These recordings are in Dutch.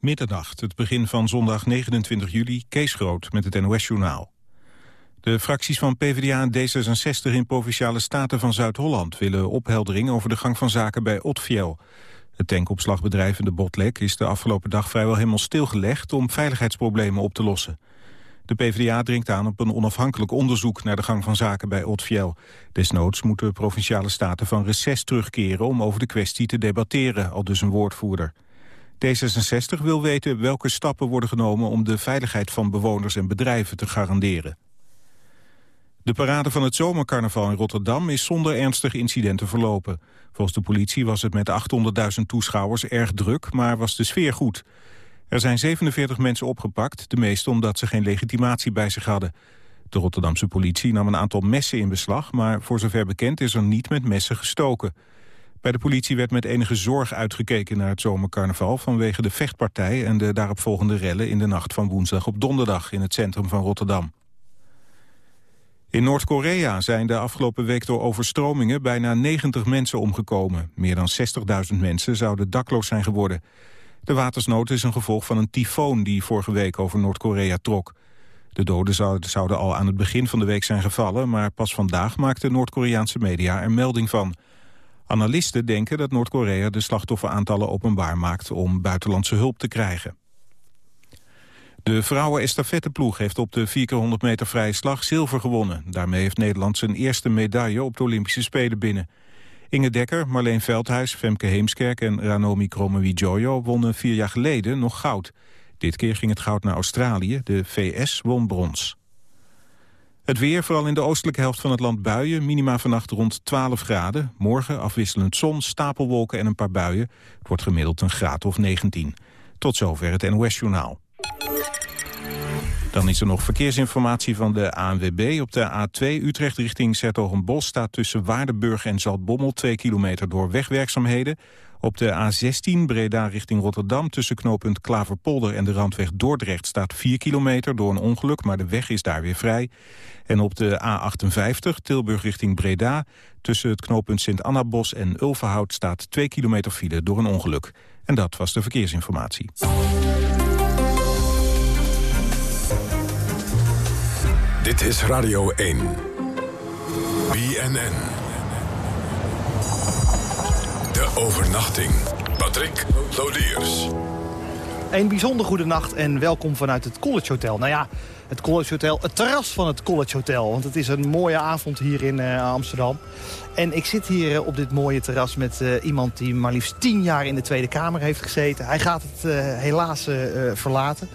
Middernacht, het begin van zondag 29 juli, Kees Groot met het NOS-journaal. De fracties van PvdA en D66 in Provinciale Staten van Zuid-Holland... willen opheldering over de gang van zaken bij Otfiel. Het tankopslagbedrijf in de Botlek is de afgelopen dag vrijwel helemaal stilgelegd... om veiligheidsproblemen op te lossen. De PvdA dringt aan op een onafhankelijk onderzoek naar de gang van zaken bij Otfiel. Desnoods moeten Provinciale Staten van reces terugkeren om over de kwestie te debatteren, al dus een woordvoerder. D66 wil weten welke stappen worden genomen om de veiligheid van bewoners en bedrijven te garanderen. De parade van het zomercarnaval in Rotterdam is zonder ernstige incidenten verlopen. Volgens de politie was het met 800.000 toeschouwers erg druk, maar was de sfeer goed. Er zijn 47 mensen opgepakt, de meeste omdat ze geen legitimatie bij zich hadden. De Rotterdamse politie nam een aantal messen in beslag, maar voor zover bekend is er niet met messen gestoken. Bij de politie werd met enige zorg uitgekeken naar het zomercarnaval... vanwege de vechtpartij en de daaropvolgende rellen in de nacht van woensdag op donderdag in het centrum van Rotterdam. In Noord-Korea zijn de afgelopen week door overstromingen bijna 90 mensen omgekomen. Meer dan 60.000 mensen zouden dakloos zijn geworden. De watersnood is een gevolg van een tyfoon die vorige week over Noord-Korea trok. De doden zouden al aan het begin van de week zijn gevallen... maar pas vandaag maakten Noord-Koreaanse media er melding van. Analisten denken dat Noord-Korea de slachtofferaantallen openbaar maakt... om buitenlandse hulp te krijgen. De vrouwen-estafetteploeg heeft op de 4x100 meter vrije slag zilver gewonnen. Daarmee heeft Nederland zijn eerste medaille op de Olympische Spelen binnen. Inge Dekker, Marleen Veldhuis, Femke Heemskerk en Ranomi Kromowidjojo wonnen vier jaar geleden nog goud. Dit keer ging het goud naar Australië, de VS won brons. Het weer, vooral in de oostelijke helft van het land buien. Minima vannacht rond 12 graden. Morgen afwisselend zon, stapelwolken en een paar buien. Het wordt gemiddeld een graad of 19. Tot zover het NOS-journaal. Dan is er nog verkeersinformatie van de ANWB. Op de A2 Utrecht richting Zertogenbos staat tussen Waardenburg en Zaltbommel 2 kilometer door wegwerkzaamheden. Op de A16 Breda richting Rotterdam tussen knooppunt Klaverpolder en de randweg Dordrecht staat 4 kilometer door een ongeluk, maar de weg is daar weer vrij. En op de A58 Tilburg richting Breda tussen het knooppunt Sint-Annabos en Ulverhout staat 2 kilometer file door een ongeluk. En dat was de verkeersinformatie. Dit is Radio 1. BNN. Overnachting. Patrick Lodiers. Een bijzonder goede nacht en welkom vanuit het College Hotel. Nou ja, het College Hotel, het terras van het College Hotel. Want het is een mooie avond hier in uh, Amsterdam. En ik zit hier uh, op dit mooie terras met uh, iemand die maar liefst tien jaar in de Tweede Kamer heeft gezeten. Hij gaat het helaas verlaten.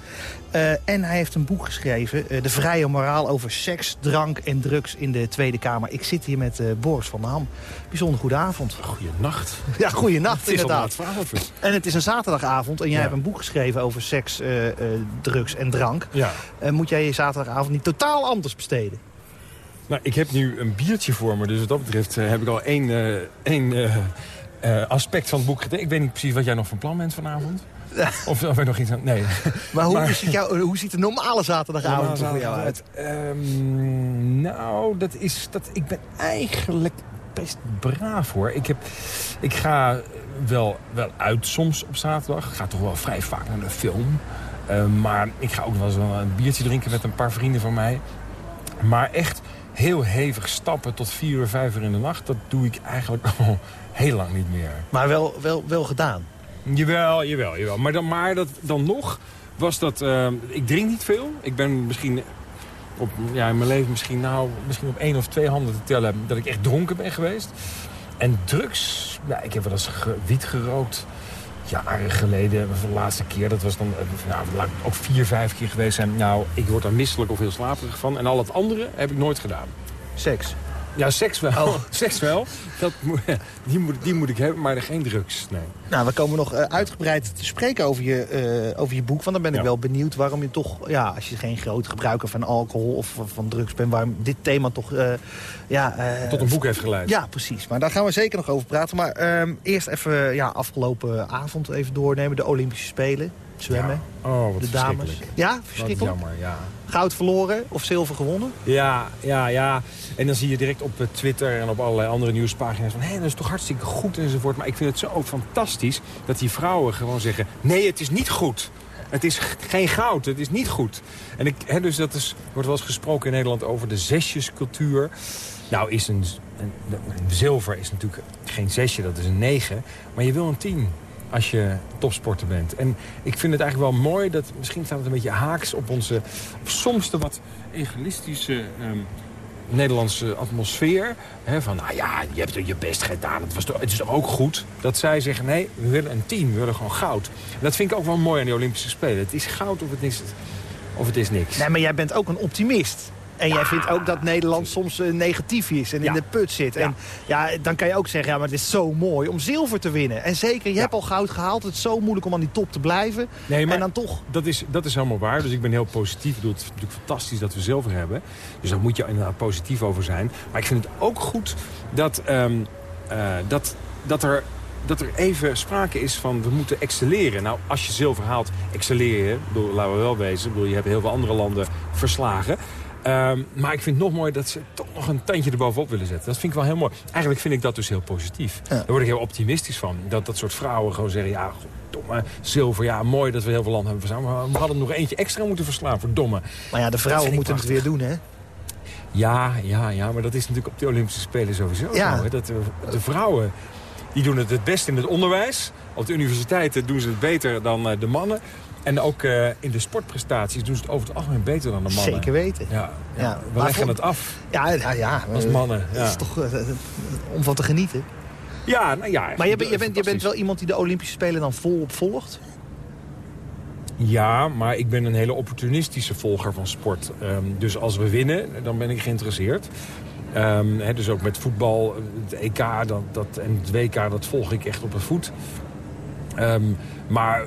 Uh, en hij heeft een boek geschreven, uh, De Vrije Moraal over seks, drank en drugs in de Tweede Kamer. Ik zit hier met uh, Boris van der Ham. Bijzonder goede avond. Goeienacht. Ja, goeienacht inderdaad. Het is en het is een zaterdagavond en jij ja. hebt een boek geschreven over seks, drugs en drank. Ja. moet jij je zaterdagavond niet totaal anders besteden? Nou, ik heb nu een biertje voor me, dus wat dat betreft heb ik al één, één aspect van het boek getekend. Ik weet niet precies wat jij nog van plan bent vanavond. Of, of er nog iets aan... Nee. Maar hoe, maar, ziet, jou, hoe ziet de normale zaterdagavond er voor jou uit? Um, nou, dat is, dat, ik ben eigenlijk best braaf hoor. Ik, heb, ik ga wel, wel uit soms op zaterdag. Ik ga toch wel vrij vaak naar de film. Uh, maar ik ga ook wel eens wel een biertje drinken met een paar vrienden van mij. Maar echt heel hevig stappen tot vier uur, vijf uur in de nacht... dat doe ik eigenlijk al heel lang niet meer. Maar wel, wel, wel gedaan? Jawel, jawel, jawel. Maar dan, maar dat, dan nog was dat... Uh, ik drink niet veel. Ik ben misschien op, ja, in mijn leven misschien, nou, misschien op één of twee handen te tellen... dat ik echt dronken ben geweest. En drugs, ja, ik heb wel eens ge, wiet gerookt. Jaren geleden, de laatste keer, dat was dan nou, ook vier, vijf keer geweest zijn. Nou, ik word daar misselijk of heel slaperig van. En al het andere heb ik nooit gedaan. Seks? Ja, seks wel. Oh. Seks wel. Dat, die, moet, die moet ik hebben, maar geen drugs. Nee. Nou, we komen nog uh, uitgebreid te spreken over je, uh, over je boek. Want dan ben ik ja. wel benieuwd waarom je toch... Ja, als je geen groot gebruiker van alcohol of van drugs bent... waarom dit thema toch... Uh, ja, Tot een boek heeft geleid. Ja, precies. Maar daar gaan we zeker nog over praten. Maar ehm, eerst even ja, afgelopen avond even doornemen. De Olympische Spelen. zwemmen. Ja. Oh, wat de dames. verschrikkelijk. Ja, Wat verschrikkelijk. jammer, ja. Goud verloren of zilver gewonnen? Ja, ja, ja. En dan zie je direct op eh, Twitter en op allerlei andere nieuwspagina's van... hé, dat is toch hartstikke goed enzovoort. Maar ik vind het zo ook fantastisch dat die vrouwen gewoon zeggen... nee, het is niet goed. Het is geen goud, het is niet goed. En ik, hè, dus dat is, wordt wel eens gesproken in Nederland over de zesjescultuur. Nou, is een, een, een zilver is natuurlijk geen zesje, dat is een negen. Maar je wil een tien als je topsporter bent. En ik vind het eigenlijk wel mooi dat... misschien staat het een beetje haaks op onze... Soms de wat egoïstische... ehm, Nederlandse atmosfeer. Van, nou ja, je hebt je best gedaan. Het, was het is toch ook goed dat zij zeggen... nee, we willen een team, we willen gewoon goud. En dat vind ik ook wel mooi aan de Olympische Spelen. Het is goud of het is, of het is niks. Nee, maar jij bent ook een optimist. En jij vindt ook dat Nederland soms eh, negatief is en in de put zit. En ja, dan kan je ook zeggen, ja, maar het is zo mooi om zilver te winnen. En zeker, je hebt al goud gehaald. Het is zo moeilijk om aan die top te blijven. Nee, maar En dan toch... dat, is, dat is helemaal waar. Dus ik ben heel positief. Ik bedoel, het is natuurlijk fantastisch dat we zilver hebben. Dus daar moet je inderdaad positief over zijn. Maar ik vind het ook goed dat, ehm, eh, dat, dat, er, dat er even sprake is van we moeten excelleren. Nou, als je zilver haalt, excelleer je. Bedoel, laten we wel wezen. Ik bedoel, je hebt heel veel andere landen verslagen. Ehm, maar ik vind het nog mooi dat ze toch nog een tandje erbovenop willen zetten. Dat vind ik wel heel mooi. Eigenlijk vind ik dat dus heel positief. Daar word ik heel optimistisch van. Dat dat soort vrouwen gewoon zeggen... ja, domme zilver, ja, mooi dat we heel veel landen hebben verzameld. Maar we hadden nog eentje extra moeten verslaan, verdomme. Maar ja, de vrouwen moeten het weer doen, hè? Ja, ja, ja, maar dat is natuurlijk op de Olympische Spelen sowieso Ja. zo. Hè? Dat de, de vrouwen die doen het het best in het onderwijs. Op de universiteiten doen ze het beter dan eh, de mannen. En ook eh, in de sportprestaties doen ze het over het algemeen beter dan de mannen. Zeker weten. Ja, ja. Ja, we leggen het af Ja, ja, ja. als eh, mannen. Het Ja, is toch eh, om van te genieten. ja nou ja. Maar je, bent- je, bent, je bent wel iemand die de Olympische Spelen dan volop volgt? Ja, maar ik ben een hele opportunistische volger van sport. Ehm, dus als we winnen, dan ben ik geïnteresseerd. Ehm, dus ook met voetbal, het EK dat, dat, en het WK, dat volg ik echt op de voet. Ehm, maar,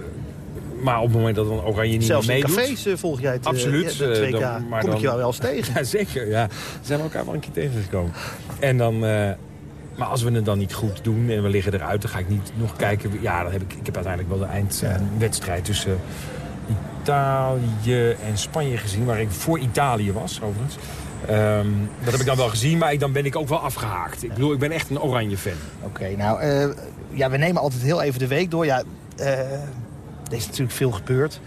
maar op het moment dat dan Oranje niet Zelfs meer in meedoet... cafés eh, volg jij het, eh, Absoluut, ja, de eh, 2K. dan- maar Kom ik dan- wel wel eens tegen. Ja, zeker. Ja. We zijn elkaar wel een keer tegengekomen. En dan... eh, maar als we het dan niet goed doen en we liggen eruit... dan ga ik niet nog kijken. Ja, dan heb ik, ik heb uiteindelijk wel de eindwedstrijd tussen Italië en Spanje gezien... waar ik voor Italië was, overigens. Ehm, dat heb ik dan wel gezien, maar ik, dan ben ik ook wel afgehaakt. Ik bedoel, ik ben echt een oranje fan. Oké, nou, eh, ja, we nemen altijd heel even de week door. Ja, eh, er is natuurlijk veel gebeurd.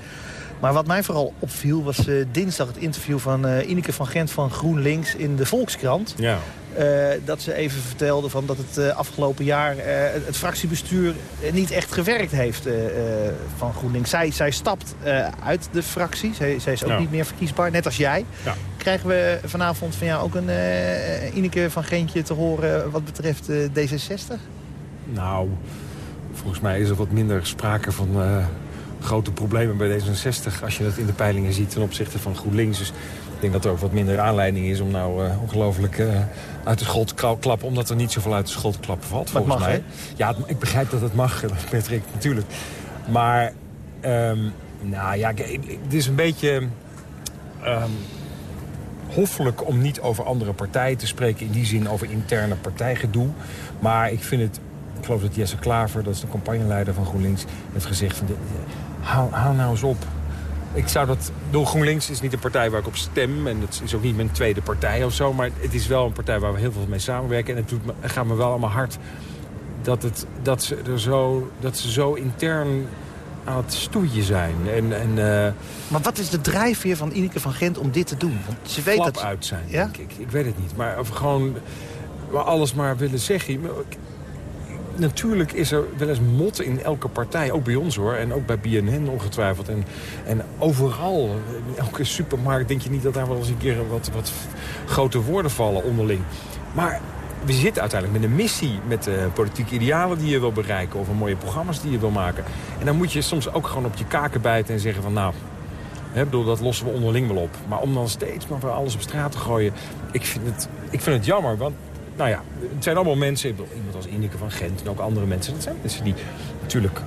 Maar wat mij vooral opviel was eh, dinsdag het interview van eh Ineke van Gent van GroenLinks in de Volkskrant. Ja. Eh, dat ze even vertelde van dat het afgelopen jaar het, fractiebestuur niet echt gewerkt heeft van GroenLinks. Zij, zij stapt uit de fractie. Zij, zij is ook Ja. niet meer verkiesbaar, net als jij. Ja. Krijgen we vanavond van jou ook een Ineke van Gentje te horen wat betreft eh, D66? Nou, volgens mij is er wat minder sprake van grote problemen bij D66... als je dat in de peilingen ziet ten opzichte van GroenLinks. Dus ik denk dat er ook wat minder aanleiding is om nou eh, ongelooflijk eh, uit de schot te klappen... omdat er niet zoveel uit de schot te klappen valt, volgens mag, mij. Ja, het- ik begrijp dat het mag, Patrick, natuurlijk. Maar, ehm, nou ja, het is een beetje... ehm, hoffelijk om niet over andere partijen te spreken... in die zin over interne partijgedoe. Maar ik vind het... Ik geloof dat Jesse Klaver, dat is de campagneleider van GroenLinks... heeft gezegd van... Hou, hou nou eens op. Ik zou dat... Door GroenLinks is niet een partij waar ik op stem... en het is ook niet mijn tweede partij of zo... maar het is wel een partij waar we heel veel mee samenwerken... en het, doet me, gaat me wel allemaal hard dat, het, dat, ze er zo, dat ze zo intern aan het stoeien zijn. En, en eh, Maar wat is de drijfveer van Ineke van Gent om dit te doen? Want ze weet dat... uit zijn, Ja? denk ik. Ik weet het niet. Maar of gewoon maar alles maar willen zeggen. Natuurlijk is er wel eens mot in elke partij. Ook bij ons hoor. En ook bij BNN ongetwijfeld. En, en overal, in elke supermarkt, denk je niet dat daar wel eens een keer wat, wat grote woorden vallen onderling. Maar we zitten uiteindelijk met een missie. Met eh, politieke idealen die je wil bereiken. Of een mooie programma's die je wil maken. En dan moet je soms ook gewoon op je kaken bijten en zeggen van... nou, Hè, bedoel, dat lossen we onderling wel op. Maar om dan steeds maar weer alles op straat te gooien... ik vind het, ik vind het jammer, want... Nou ja, het zijn allemaal mensen, iemand als Ineke van Gent en ook andere mensen. Dat zijn mensen die natuurlijk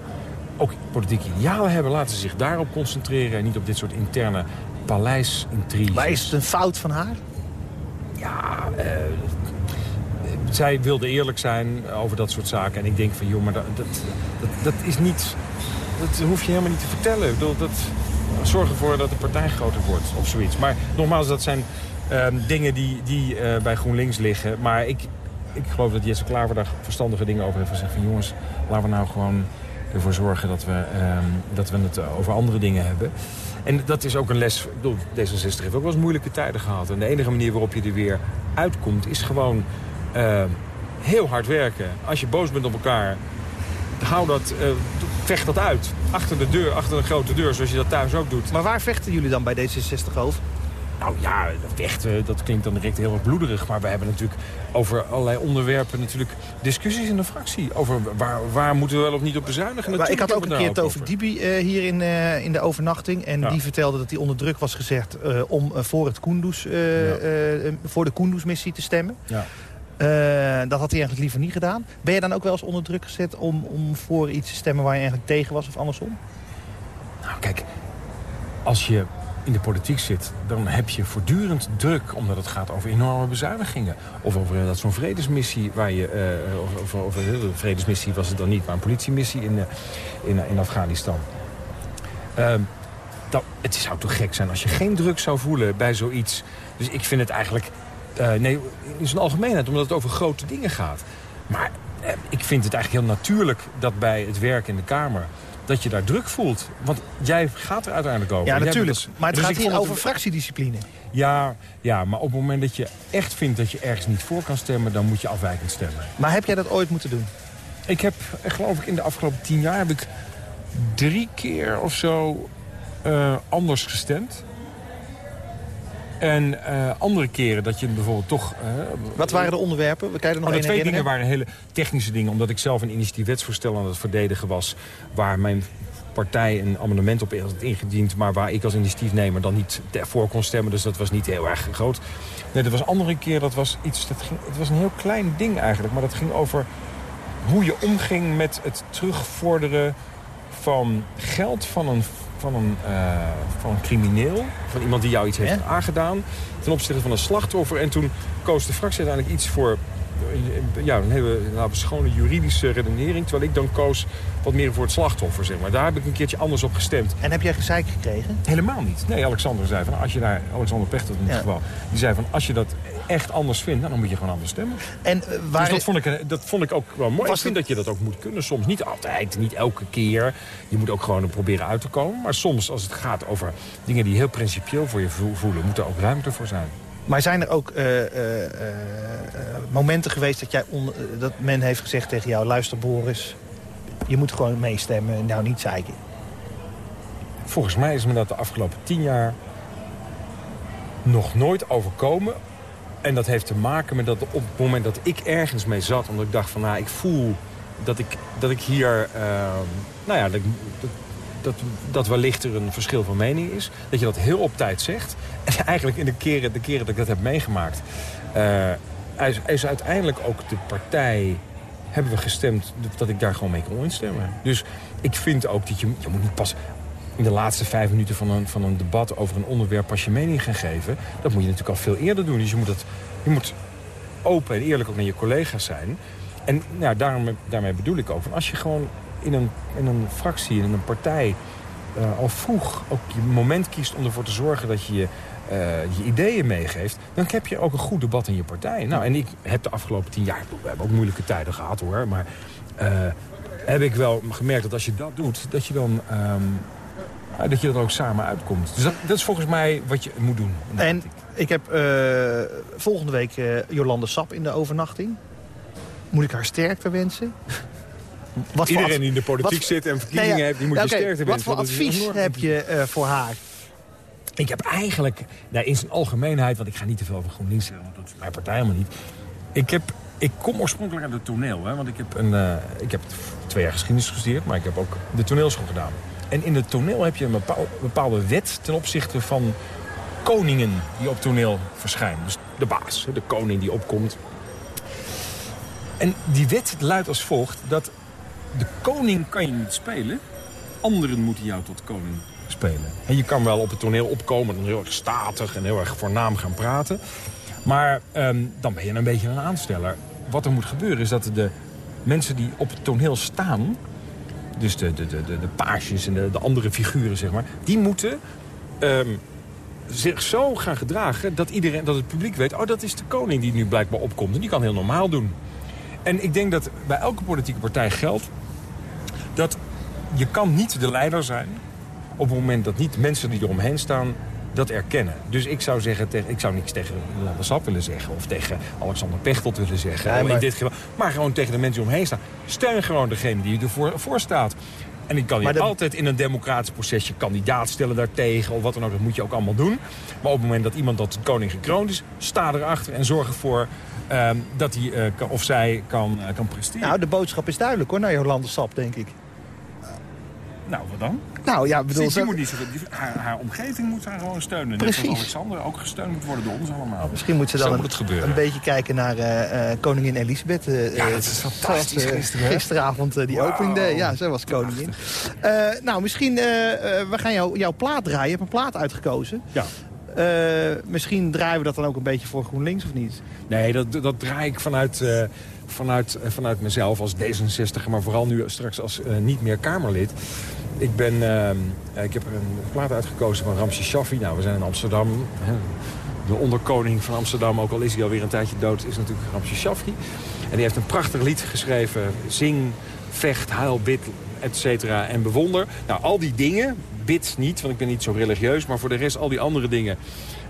ook politieke idealen hebben. Laten ze zich daarop concentreren en niet op dit soort interne paleisintriges. Maar is het een fout van haar? Ja, eh, zij wilde eerlijk zijn over dat soort zaken. En ik denk van, joh, maar dat, dat, dat, dat is niet... dat hoef je helemaal niet te vertellen. Ik bedoel, dat, zorg ervoor dat de partij groter wordt of zoiets. Maar nogmaals, dat zijn ehm, dingen die, die uh, bij GroenLinks liggen. Maar ik, ik geloof dat Jesse Klaver daar verstandige dingen over heeft gezegd. Van jongens, laten we nou gewoon ervoor zorgen dat we, ehm, dat we het over andere dingen hebben. En dat is ook een les. Ik bedoel, D66 heeft ook wel eens moeilijke tijden gehad. En de enige manier waarop je er weer uitkomt is gewoon ehm, heel hard werken. Als je boos bent op elkaar, hou dat, uh, vecht dat uit. Achter de deur, achter een grote deur, zoals je dat thuis ook doet. Maar waar vechten jullie dan bij D66 over? Nou ja, vechten, dat klinkt dan direct heel erg bloederig. Maar we hebben natuurlijk over allerlei onderwerpen natuurlijk discussies in de fractie. Over waar, waar moeten we wel of niet op bezuinigen. Maar ik had ook een keer over Dibi uh, hier in, uh, in de overnachting. En die vertelde dat hij onder druk was gezegd uh, om voor, het Kunduz, ja. voor de Kunduz-missie te stemmen. Ja. dat had hij eigenlijk liever niet gedaan. Ben je dan ook wel eens onder druk gezet om, om voor iets te stemmen waar je eigenlijk tegen was of andersom? Nou kijk, als je in de politiek zit, dan heb je voortdurend druk... omdat het gaat over enorme bezuinigingen. Of over dat zo'n vredesmissie waar je... Uh, of, over, de vredesmissie was het dan niet, maar een politiemissie in, in, in Afghanistan. Uh, dat, het zou toch gek zijn als je geen druk zou voelen bij zoiets. Dus ik vind het eigenlijk... nee, in zijn algemeenheid, omdat het over grote dingen gaat. Maar ik vind het eigenlijk heel natuurlijk dat bij het werk in de Kamer dat je daar druk voelt. Want jij gaat er uiteindelijk over. Ja, natuurlijk. maar het dus gaat hier over fractiediscipline. Ja, ja, maar op het moment dat je echt vindt dat je ergens niet voor kan stemmen... dan moet je afwijkend stemmen. Maar heb jij dat ooit moeten doen? Ik heb, geloof ik, in de afgelopen tien jaar... heb ik drie keer of zo uh, anders gestemd. En uh, andere keren dat je bijvoorbeeld toch... Uh, Wat waren de onderwerpen? We er nog oh, de twee dingen waren hele technische dingen. Omdat ik zelf een initiatiefwetsvoorstel aan het verdedigen was... waar mijn partij een amendement op had ingediend... maar waar ik als initiatiefnemer dan niet voor kon stemmen. Dus dat was niet heel erg groot. Nee, dat was andere keer, dat was iets... Dat ging, het was een heel klein ding eigenlijk. Maar dat ging over hoe je omging met het terugvorderen van geld van een van een, uh, van een crimineel. Van iemand die jou iets heeft aangedaan. Ten opzichte van een slachtoffer. En toen koos de fractie uiteindelijk iets voor ja, een hele laten schone juridische redenering. Terwijl ik dan koos wat meer voor het slachtoffer, zeg maar. Daar heb ik een keertje anders op gestemd. En heb jij gezeik gekregen? Helemaal niet. Nee, Alexander zei van, als je daar, Alexander Pechter in dit geval, die zei van, als je dat echt anders vindt, nou, dan moet je gewoon anders stemmen. En, uh, waar... Dus dat vond, ik, dat vond ik ook wel mooi. Was ik vind dat je dat ook moet kunnen. Soms niet altijd, niet elke keer. Je moet ook gewoon proberen uit te komen. Maar soms, als het gaat over dingen die heel principieel voor je voelen, moet er ook ruimte voor zijn. Maar zijn er ook uh, uh, uh, momenten geweest dat, jij dat men heeft gezegd tegen jou... luister Boris, je moet gewoon meestemmen en nou niet zeiken? Volgens mij is me dat de afgelopen tien jaar nog nooit overkomen. En dat heeft te maken met dat op het moment dat ik ergens mee zat... omdat ik dacht van, nou, ik voel dat ik, dat ik hier... Ehm, nou ja, dat, dat, dat, wellicht er een verschil van mening is. Dat je dat heel op tijd zegt. En eigenlijk in de keren, de keren dat ik dat heb meegemaakt... Uh, is, is uiteindelijk ook de partij hebben we gestemd dat ik daar gewoon mee kon instemmen. Dus ik vind ook dat je, je moet niet pas in de laatste vijf minuten van een, van een debat over een onderwerp pas je mening gaan geven. Dat moet je natuurlijk al veel eerder doen. Dus je moet, het, je moet open en eerlijk ook naar je collega's zijn. En nou, daarom, daarmee bedoel ik ook, van als je gewoon in een, in een fractie, in een partij... Uh, al vroeg ook je moment kiest om ervoor te zorgen dat je uh, je ideeën meegeeft... dan heb je ook een goed debat in je partij. Nou, en ik heb de afgelopen tien jaar... we hebben ook moeilijke tijden gehad hoor... maar uh, heb ik wel gemerkt dat als je dat doet... dat je dan... Um, dat je er ook samen uitkomt. Dus dat, dat, is volgens mij wat je moet doen. En ik heb volgende week Jolande Sap in de overnachting. Moet ik haar sterkte wensen? Wat Iedereen die in de politiek zit en verkiezingen heeft, die moet je sterkte wensen. Wat voor advies heb je uh, voor haar? Ik heb eigenlijk, nou, in zijn algemeenheid... want ik ga niet te veel over GroenLinks zeggen, want dat is mijn partij helemaal niet. Ik, heb, ik kom oorspronkelijk uit het toneel. Hè, want ik heb, een, uh, ik heb twee jaar geschiedenis gestudeerd... maar ik heb ook de toneelschool gedaan. En in het toneel heb je een bepaalde wet ten opzichte van koningen die op toneel verschijnen. Dus de baas, de koning die opkomt. En die wet luidt als volgt dat de koning kan je niet spelen. Anderen moeten jou tot koning spelen. En je kan wel op het toneel opkomen en heel erg statig en heel erg voornaam gaan praten. Maar um, dan ben je een beetje een aansteller. Wat er moet gebeuren is dat de mensen die op het toneel staan... dus de, de, de, de, en de, de andere figuren, zeg maar... die moeten ehm, zich zo gaan gedragen dat, iedereen, dat het publiek weet... oh, dat is de koning die nu blijkbaar opkomt. En die kan heel normaal doen. En ik denk dat bij elke politieke partij geldt... dat je kan niet de leider zijn... op het moment dat niet mensen die eromheen staan dat erkennen. Dus ik zou zeggen, tegen, ik zou niks tegen Jolanda Sap willen zeggen... of tegen Alexander Pechtold willen zeggen. Ja, maar- in dit geval, maar gewoon tegen de mensen die omheen staan. Steun gewoon degene die ervoor voor staat. En ik kan je de- altijd in een democratisch proces je kandidaat stellen daartegen... of wat dan ook, dat moet je ook allemaal doen. Maar op het moment dat iemand tot koning gekroond is... sta erachter en zorg ervoor ehm, dat hij eh, of zij kan, eh, kan presteren. Nou, de boodschap is duidelijk hoor, naar Jolande Sap, denk ik. Nou, wat dan? Nou ja, ik bedoel... Die zo- moet niet zo- die- haar, haar omgeving moet haar gewoon steunen. Net Precies. zoals Alexander ook gesteund moet worden door ons allemaal. Misschien moet ze dan moet een, het gebeuren. een beetje kijken naar eh, eh, koningin Elisabeth. eh, Ja, dat is zoals, fantastisch gisteren? Gisteravond die opening day. Ja, zo was koningin. Eh, nou, misschien, we gaan jou, jouw plaat draaien. Je hebt een plaat uitgekozen. Ja. Eh, misschien draaien we dat dan ook een beetje voor GroenLinks of niet? Nee, dat, dat draai ik vanuit, eh, vanuit, eh, vanuit mezelf als D66, maar vooral nu straks als eh, niet meer Kamerlid. Ik, ben, eh, ik heb een plaat uitgekozen van Ramses Shaffi. Nou, we zijn in Amsterdam. De onderkoning van Amsterdam, ook al is hij alweer een tijdje dood, is natuurlijk Ramses Shaffi. En die heeft een prachtig lied geschreven. Zing, vecht, huil, bid, et cetera, en bewonder. Nou, al die dingen, bid niet, want ik ben niet zo religieus... maar voor de rest al die andere dingen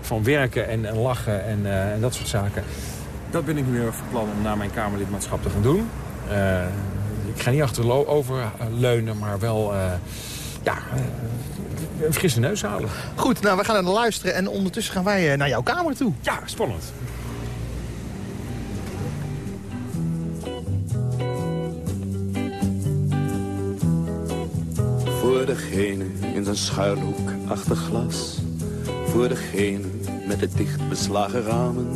van werken en, en lachen en, en dat soort zaken... dat ben ik nu weer van plan om na mijn Kamerlidmaatschap te gaan doen. Eh, ik ga niet achterover leunen, maar wel... eh, ja, eh, een frisse neus halen. Goed, nou, we gaan naar luisteren. En ondertussen gaan wij naar jouw kamer toe. Ja, spannend. Voor degene in zijn schuilhoek achter glas. Voor degene met de dicht beslagen ramen.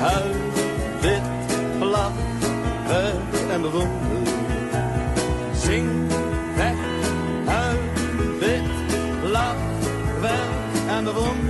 Huil, wit, lach, werk en bewonder. Zing, vecht, huil, wit, lach, werk en bewonder.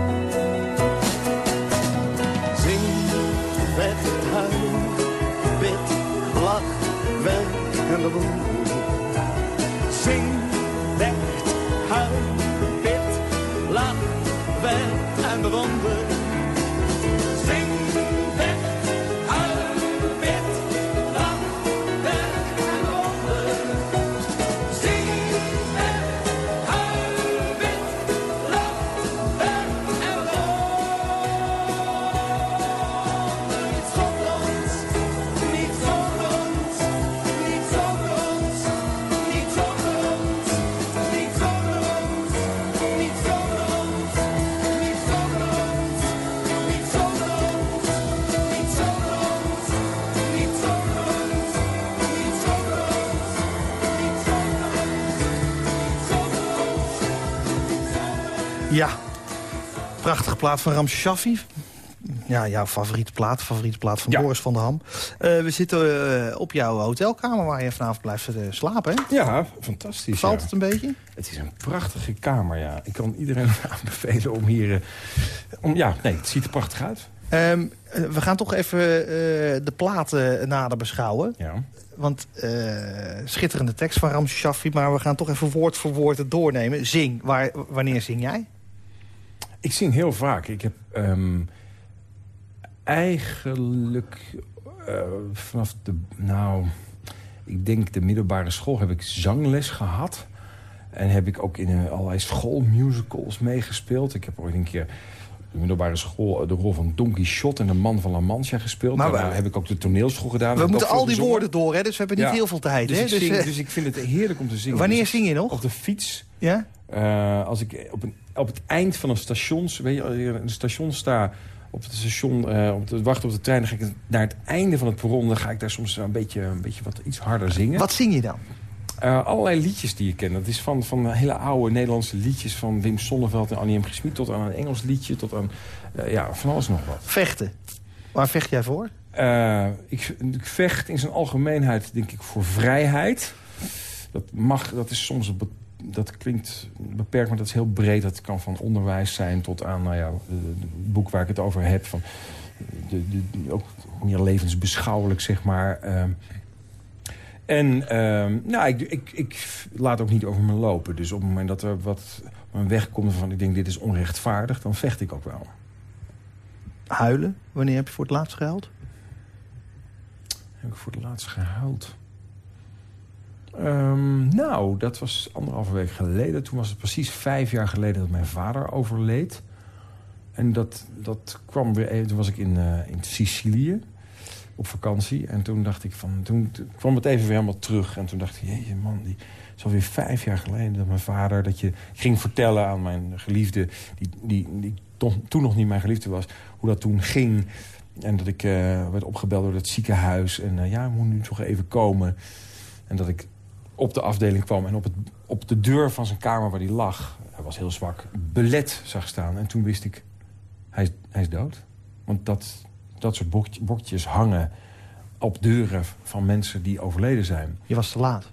Plaat van Ramse Shaffi. Ja, jouw favoriete plaat, favoriete plaat van Ja. Boris van der Ham. Eh, we zitten eh, op jouw hotelkamer waar je vanavond blijft slapen, hè? Ja, fantastisch. Valt ja. het een beetje? Het is een prachtige kamer, ja. Ik kan iedereen aanbevelen om hier... eh, om, ja, nee, het ziet er prachtig uit. Ehm, eh, we gaan toch even de platen nader beschouwen. Ja. Want schitterende tekst van Ramse Shaffi... maar we gaan toch even woord voor woord het doornemen. Zing. Waar, wanneer zing jij? Ik zing heel vaak. Ik heb ehm, eigenlijk eh, vanaf de... Nou, ik denk de middelbare school heb ik zangles gehad. En heb ik ook in allerlei schoolmusicals meegespeeld. Ik heb ooit een keer de middelbare school de rol van Don Quixote en de man van La Mancha gespeeld. Maar Daarna heb ik ook de toneelschool gedaan. We moeten al die gezongen. woorden door, hè? dus we hebben niet Ja. heel veel tijd. Dus, hè? ik Dus, zing- eh, dus ik vind het heerlijk om te zingen. wanneer Dus zing je nog? Op de fiets. ja? Eh, als ik op, een, op het eind van een station, weet je, als je in een station sta, op het station, eh, op te wachten op de trein, dan ga ik naar het einde van het perron, dan ga ik daar soms een beetje, een beetje wat iets harder zingen. Wat zing je dan? Eh, allerlei liedjes die je kent. Dat is van, van hele oude Nederlandse liedjes van Wim Sonneveld en Annie M. G. Schmid tot aan een Engels liedje, tot aan eh, ja, van alles nog wat. Vechten. Waar vecht jij voor? Ik, ik vecht in zijn algemeenheid, denk ik, voor vrijheid. Dat mag, dat is soms, een dat klinkt beperkt, maar dat is heel breed. Dat kan van onderwijs zijn tot aan, nou ja, het boek waar ik het over heb. Van de, ook meer levensbeschouwelijk, zeg maar. Ehm, en ehm, nou, ik, ik, ik laat ook niet over me lopen. Dus op het moment dat er wat op mijn weg komt van ik denk dit is onrechtvaardig, dan vecht ik ook wel. Huilen. Wanneer heb je voor het laatst gehuild? Heb ik voor het laatst gehuild? Ehm, nou, dat was anderhalve week geleden. Toen was het precies vijf jaar geleden dat mijn vader overleed. En dat, dat kwam weer... even- Toen was ik in, eh, in Sicilië op vakantie. En toen dacht ik van... Toen, kwam het even weer helemaal terug. En toen dacht ik, jeetje man, die, het is alweer vijf jaar geleden dat mijn vader... dat je ging vertellen aan mijn geliefde... die, die, die toch- toen nog niet mijn geliefde was... hoe dat toen ging... En dat ik eh, werd opgebeld door het ziekenhuis. En eh, ja, moet nu toch even komen. En dat ik op de afdeling kwam en op, het, op de deur van zijn kamer waar hij lag... hij was heel zwak, belet zag staan. En toen wist ik, hij is, hij is dood. Want dat, dat soort bordje- bordjes hangen op deuren van mensen die overleden zijn. Je was te laat.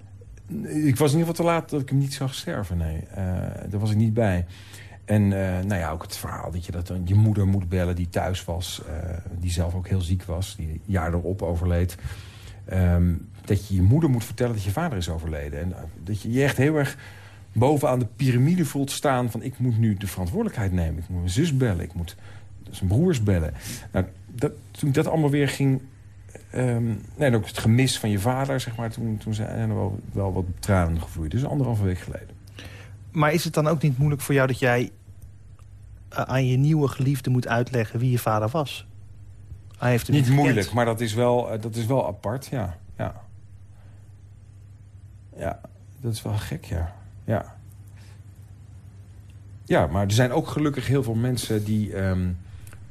Ik was in ieder geval te laat dat ik hem niet zag sterven, nee. Eh, daar was ik niet bij. En eh, nou ja, ook het verhaal dat je dat dan je moeder moet bellen die thuis was. eh, die zelf ook heel ziek was, die een jaar erop overleed. Ehm, dat je je moeder moet vertellen dat je vader is overleden. En eh, dat je je echt heel erg bovenaan de piramide voelt staan... van ik moet nu de verantwoordelijkheid nemen. Ik moet mijn zus bellen, ik moet zijn broers bellen. Nou, dat, toen dat allemaal weer ging... ehm, nee, en ook het gemis van je vader, zeg maar... toen, toen zijn er wel, wel wat tranen gevloeid. Dus anderhalve week geleden. Maar is het dan ook niet moeilijk voor jou dat jij eh, aan je nieuwe geliefde moet uitleggen wie je vader was? Hij heeft hem Niet gekend. moeilijk, maar dat is wel, eh, dat is wel apart, ja. ja. Ja, dat is wel gek, ja. Ja. Ja, maar er zijn ook gelukkig heel veel mensen die, ehm,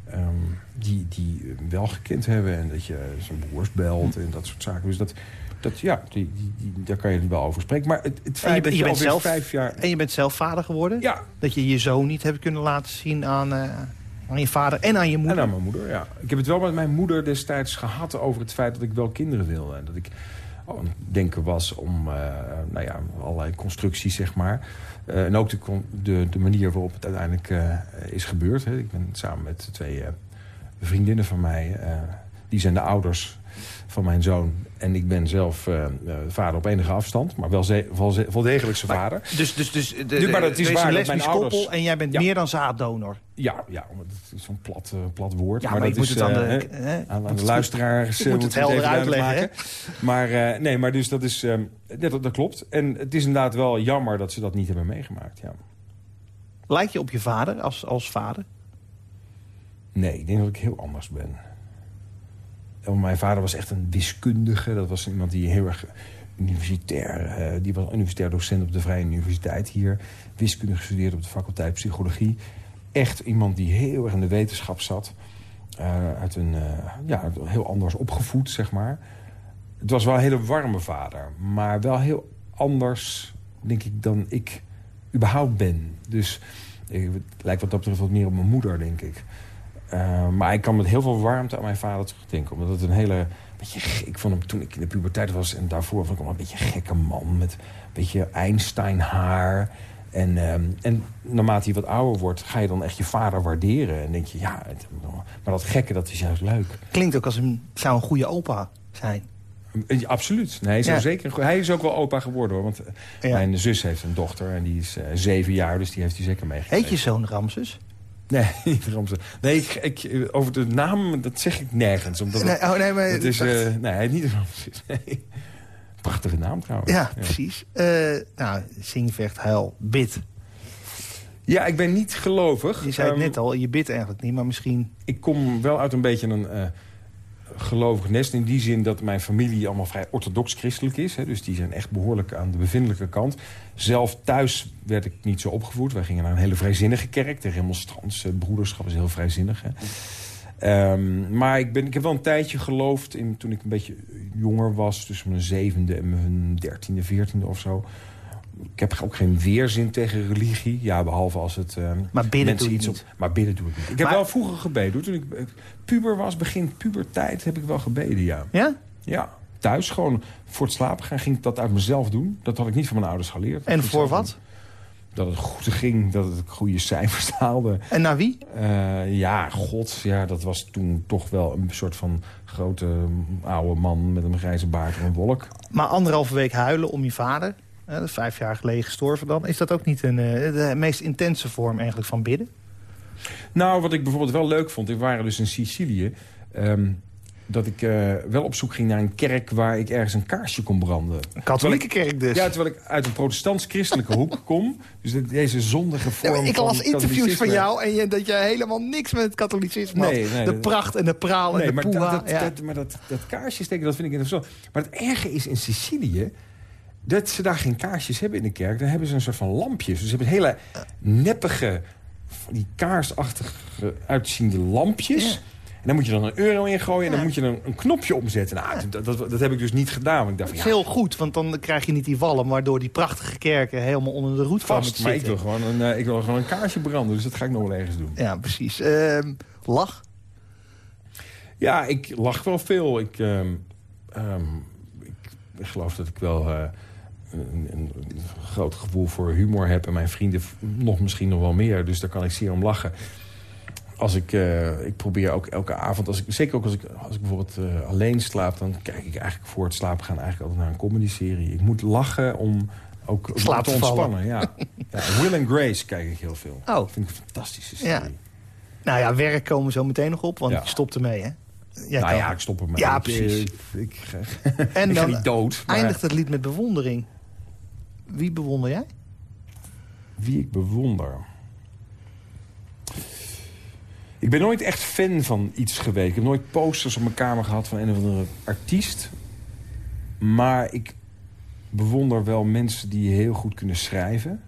ehm, die, die wel gekend hebben. En dat je zijn broers belt en dat soort zaken. Dus dat, dat ja, die, die, die- daar kan je wel over spreken. Maar het, het je, feit bent- dat je je, bent alweer zelf, vijf jaar... en je bent zelf vader geworden? Ja, Dat je je zoon niet hebt kunnen laten zien aan, eh, aan je vader en aan je moeder? En aan mijn moeder, ja. Ik heb het wel met mijn moeder destijds gehad over het feit dat ik wel kinderen wilde. En dat ik aan het denken was om, eh, nou ja, allerlei constructies, zeg maar. Eh, en ook de, de, de manier waarop het uiteindelijk eh, is gebeurd. Hè. Ik ben samen met twee vriendinnen van mij. Die zijn de ouders van mijn zoon. En ik ben zelf eh, eh, vader op enige afstand. Maar wel, wel, degelijk zijn vader. Dus, dus, dus de, Dus, maar het is waar dat mijn ouders- koppel en jij bent Ja. meer dan zaaddonor. Ja, ja het is zo'n plat, eh, plat woord. Ja, maar, dat ik moet is, het aan de, aan, aan moet de luisteraars moet moeten het helder uitleggen. Maar nee, maar dus dat is... ehm, dat, dat klopt. En het is inderdaad wel jammer dat ze dat niet hebben meegemaakt. Ja. Lijk je op je vader als, als vader? Nee, ik denk dat ik heel anders ben. Mijn vader was echt een wiskundige. Dat was iemand die heel erg universitair... eh, die was universitair docent op de Vrije Universiteit hier. Wiskunde gestudeerd op de faculteit Psychologie. Echt iemand die heel erg in de wetenschap zat. Eh, uit een, eh, ja, heel anders opgevoed, zeg maar. Het was wel een hele warme vader. Maar wel heel anders, denk ik, dan ik überhaupt ben. Dus Ik, lijkt wat dat betreft wat meer op mijn moeder, denk ik. Uh, maar ik kan met heel veel warmte aan mijn vader terugdenken. Omdat het een hele... Beetje, ik vond hem toen ik in de puberteit was en daarvoor vond ik hem een beetje een gekke man. Met een beetje Einstein haar. En, ehm, en naarmate hij wat ouder wordt, ga je dan echt je vader waarderen. En denk je, ja, het- maar dat gekke, dat is juist leuk. Klinkt ook als een, zou een goede opa zijn. Eh, Absoluut. Nee, hij, is Ja. zeker, hij is ook wel opa geworden hoor. Want eh, Ja. mijn zus heeft een dochter en die is eh, zeven jaar, dus die heeft hij zeker meegekregen. Heet je zoon Ramses? Nee, niet Ramses. Nee, ik, ik, over de naam, dat zeg ik nergens. Omdat Nee, oh nee, maar... het is, dacht- eh, nee, niet Ramses. Nee. Prachtige naam trouwens. ja, precies. Eh, nou, zing, vecht, huil, bid. Ja, ik ben niet gelovig. Je zei het Ehm, net al, je bidt eigenlijk niet, maar misschien... Ik kom wel uit een beetje een eh, gelovig nest. In die zin dat mijn familie allemaal vrij orthodox-christelijk is. Hè, dus die zijn echt behoorlijk aan de bevindelijke kant. Zelf thuis werd ik niet zo opgevoed. Wij gingen naar een hele vrijzinnige kerk. De remonstrantse broederschap is heel vrijzinnig. Hè. Ehm, maar ik, ben, ik heb wel een tijdje geloofd in, toen ik een beetje jonger was. Tussen mijn zevende en mijn dertiende, veertiende of zo. Ik heb ook geen weerzin tegen religie. Ja, behalve als het... ehm, Maar bidden mensen iets niet. Op, maar bidden doe ik niet. Ik heb wel vroeger gebeden. Toen ik eh, puber was, begin pubertijd, heb ik wel gebeden, ja. Ja? Ja, thuis gewoon voor het slapen gaan ging ik dat uit mezelf doen. Dat had ik niet van mijn ouders geleerd. En voor wat? doen. Dat het goed ging, dat het goede cijfers haalde. En naar wie? Eh, ja, god, ja, dat was toen toch wel een soort van grote mm, oude man met een grijze baard en een wolk. Maar anderhalve week huilen om je vader. Vijf jaar geleden gestorven dan. Is dat ook niet een, eh, de meest intense vorm eigenlijk van bidden? Nou, wat ik bijvoorbeeld wel leuk vond, we waren dus in Sicilië... ehm, dat ik eh, wel op zoek ging naar een kerk waar ik ergens een kaarsje kon branden. Een katholieke kerk dus. Ja, terwijl ik uit een protestants-christelijke hoek kom. Dus deze zondige Ja, vorm maar ik van las interviews van jou en je, dat je helemaal niks met het katholicisme had. Nee, nee, de pracht en de praal en Nee, de maar, poeha. dat, dat, ja. dat- maar dat, dat kaarsje steken, dat vind ik interessant. Maar het erge is in Sicilië... dat ze daar geen kaarsjes hebben in de kerk. Daar hebben ze een soort van lampjes. Dus ze hebben hele neppige, van die kaarsachtige uitziende lampjes... En dan moet je dan een euro ingooien en dan moet je een, een knopje omzetten. Nou, dat, dat, dat heb ik dus niet gedaan. Want ik dacht Dat is ja, heel goed, want dan krijg je niet die walm... waardoor die prachtige kerken helemaal onder de roet vast. te Maar ik zitten. wil, gewoon een, eh, ik wil gewoon een kaarsje branden. Dus dat ga ik nog wel ergens doen. Ja, precies. Ehm, lach. Ja, ik lach wel veel. Ik, ehm, ehm, ik geloof dat ik wel eh, een, een, groot gevoel voor humor heb. En mijn vrienden nog misschien nog wel meer. Dus daar kan ik zeer om lachen. Als ik, eh, ik probeer ook elke avond, als ik, zeker ook als ik, als ik bijvoorbeeld eh, alleen slaap... dan kijk ik eigenlijk voor het slapen gaan eigenlijk altijd naar een comedy-serie. Ik moet lachen om ook Slaap te ontspannen. Ja. ja, Will and Grace kijk ik heel veel. Oh. Dat vind ik een fantastische serie. Ja. Nou ja, werk komen we zo meteen nog op, want Ja. je stopt ermee, hè? Jij nou kan. ja, ik stop ermee. Ja, Ik, precies. Ik, ik, ga- En ik ga dan niet dood. maar- eindigt het lied met bewondering. Wie bewonder jij? Wie ik bewonder. Ik ben nooit echt fan van iets geweest. Ik heb nooit posters op mijn kamer gehad van een of andere artiest. Maar ik bewonder wel mensen die heel goed kunnen schrijven.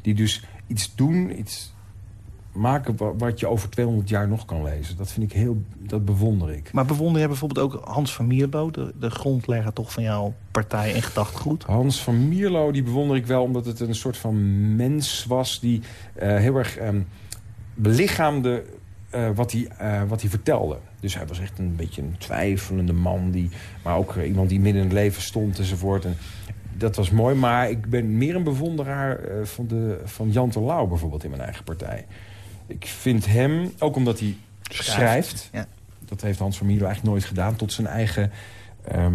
Die dus iets doen, iets maken wa- wat je over 200 jaar nog kan lezen. Dat vind ik heel, dat bewonder ik. Maar bewonder jij bijvoorbeeld ook Hans van Mierlo... de, de grondlegger toch van jouw partij en gedachtegoed? Hans van Mierlo, die bewonder ik wel omdat het een soort van mens was... die eh, heel erg ehm, belichaamde eh, wat, hij, eh, wat hij vertelde. Dus hij was echt een beetje een twijfelende man... Die, maar ook iemand die midden in het leven stond enzovoort. En dat was mooi, maar ik ben meer een bewonderaar van, de, van Jan Terlouw bijvoorbeeld in mijn eigen partij. Ik vind hem, ook omdat hij schrijft... Ja. dat heeft Hans van Mierlo eigenlijk nooit gedaan... tot zijn eigen... ehm,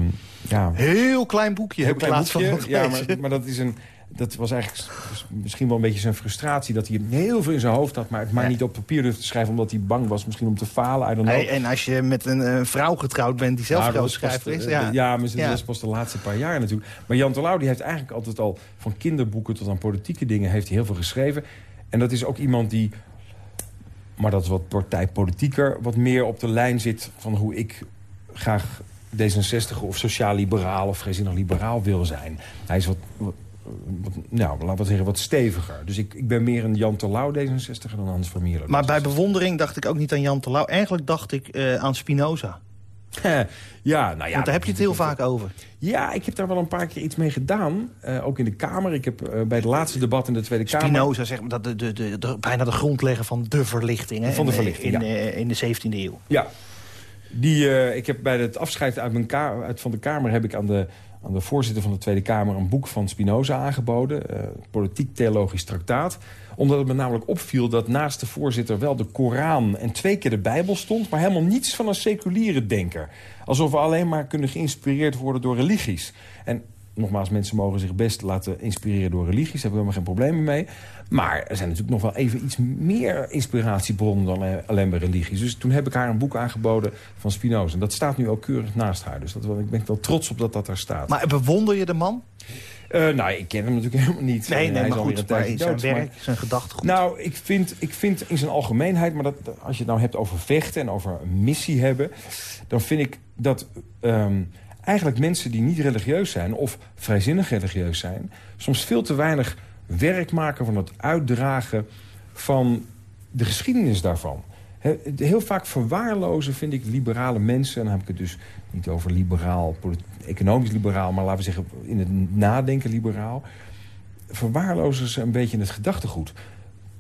ja, Heel klein boekje. Heel heb ik klein van boekje. Ja, maar, maar dat is een... Dat was eigenlijk misschien wel een beetje zijn frustratie... dat hij heel veel in zijn hoofd had... maar het maar Ja. niet op papier durfde te schrijven... omdat hij bang was misschien om te falen. I don't know. En als je met een vrouw getrouwd bent die zelf Nou, dat groot schrijver is... Ja. de- ja, maar dat Ja. is pas de laatste paar jaar natuurlijk. Maar Jan Terlouw die heeft eigenlijk altijd al... van kinderboeken tot aan politieke dingen... heeft hij heel veel geschreven. En dat is ook iemand die... maar dat wat partijpolitieker... wat meer op de lijn zit van hoe ik graag D66 of sociaal-liberaal... of vrijzinnig liberaal wil zijn. Hij is wat... wat wat, nou, laten we zeggen, wat steviger. Dus ik, ik ben meer een Jan Terlouw D66 dan Hans van Mierlo. Maar bij bewondering dacht ik ook niet aan Jan Terlouw. Eigenlijk dacht ik eh, aan Spinoza. ja, nou ja. Want daar heb je het heel vaak over. Ja, ik heb daar wel een paar keer iets mee gedaan. Uh, ook in de Kamer. Ik heb uh, bij het laatste debat in de Tweede Kamer... Spinoza, zeg maar, dat de, de, de, de, bijna de grondlegger van de verlichting. Hè? Van de verlichting, in, ja. in, in de 17e eeuw. Ja. Die, uh, ik heb bij het afscheid uit, mijn uit van de Kamer... heb ik aan de, aan de voorzitter van de Tweede Kamer... een boek van Spinoza aangeboden. Politiek-theologisch traktaat omdat het me namelijk opviel dat naast de voorzitter wel de Koran en twee keer de Bijbel stond... maar helemaal niets van een seculiere denker. Alsof we alleen maar kunnen geïnspireerd worden door religies. En nogmaals, mensen mogen zich best laten inspireren door religies. Daar hebben we helemaal geen problemen mee. Maar er zijn natuurlijk nog wel even iets meer inspiratiebronnen dan alleen maar religies. Dus toen heb ik haar een boek aangeboden van Spinoza. En dat staat nu ook keurig naast haar. Dus dat, ik ben wel trots op dat dat daar staat. Maar bewonder je de man? Uh, nou, ik ken hem natuurlijk helemaal niet. Nee, nee, hij maar is goed, maar zijn dood, werk, maar- zijn gedachtegoed. Nou, ik vind, ik vind in zijn algemeenheid... maar dat, als je het nou hebt over vechten en over een missie hebben... dan vind ik dat ehm, eigenlijk mensen die niet religieus zijn... of vrijzinnig religieus zijn... soms veel te weinig werk maken van het uitdragen van de geschiedenis daarvan. He- Heel vaak verwaarlozen vind ik liberale mensen... en dan heb ik het dus niet over liberaal, economisch liberaal... maar laten we zeggen in het nadenken liberaal... verwaarlozen ze een beetje het gedachtegoed.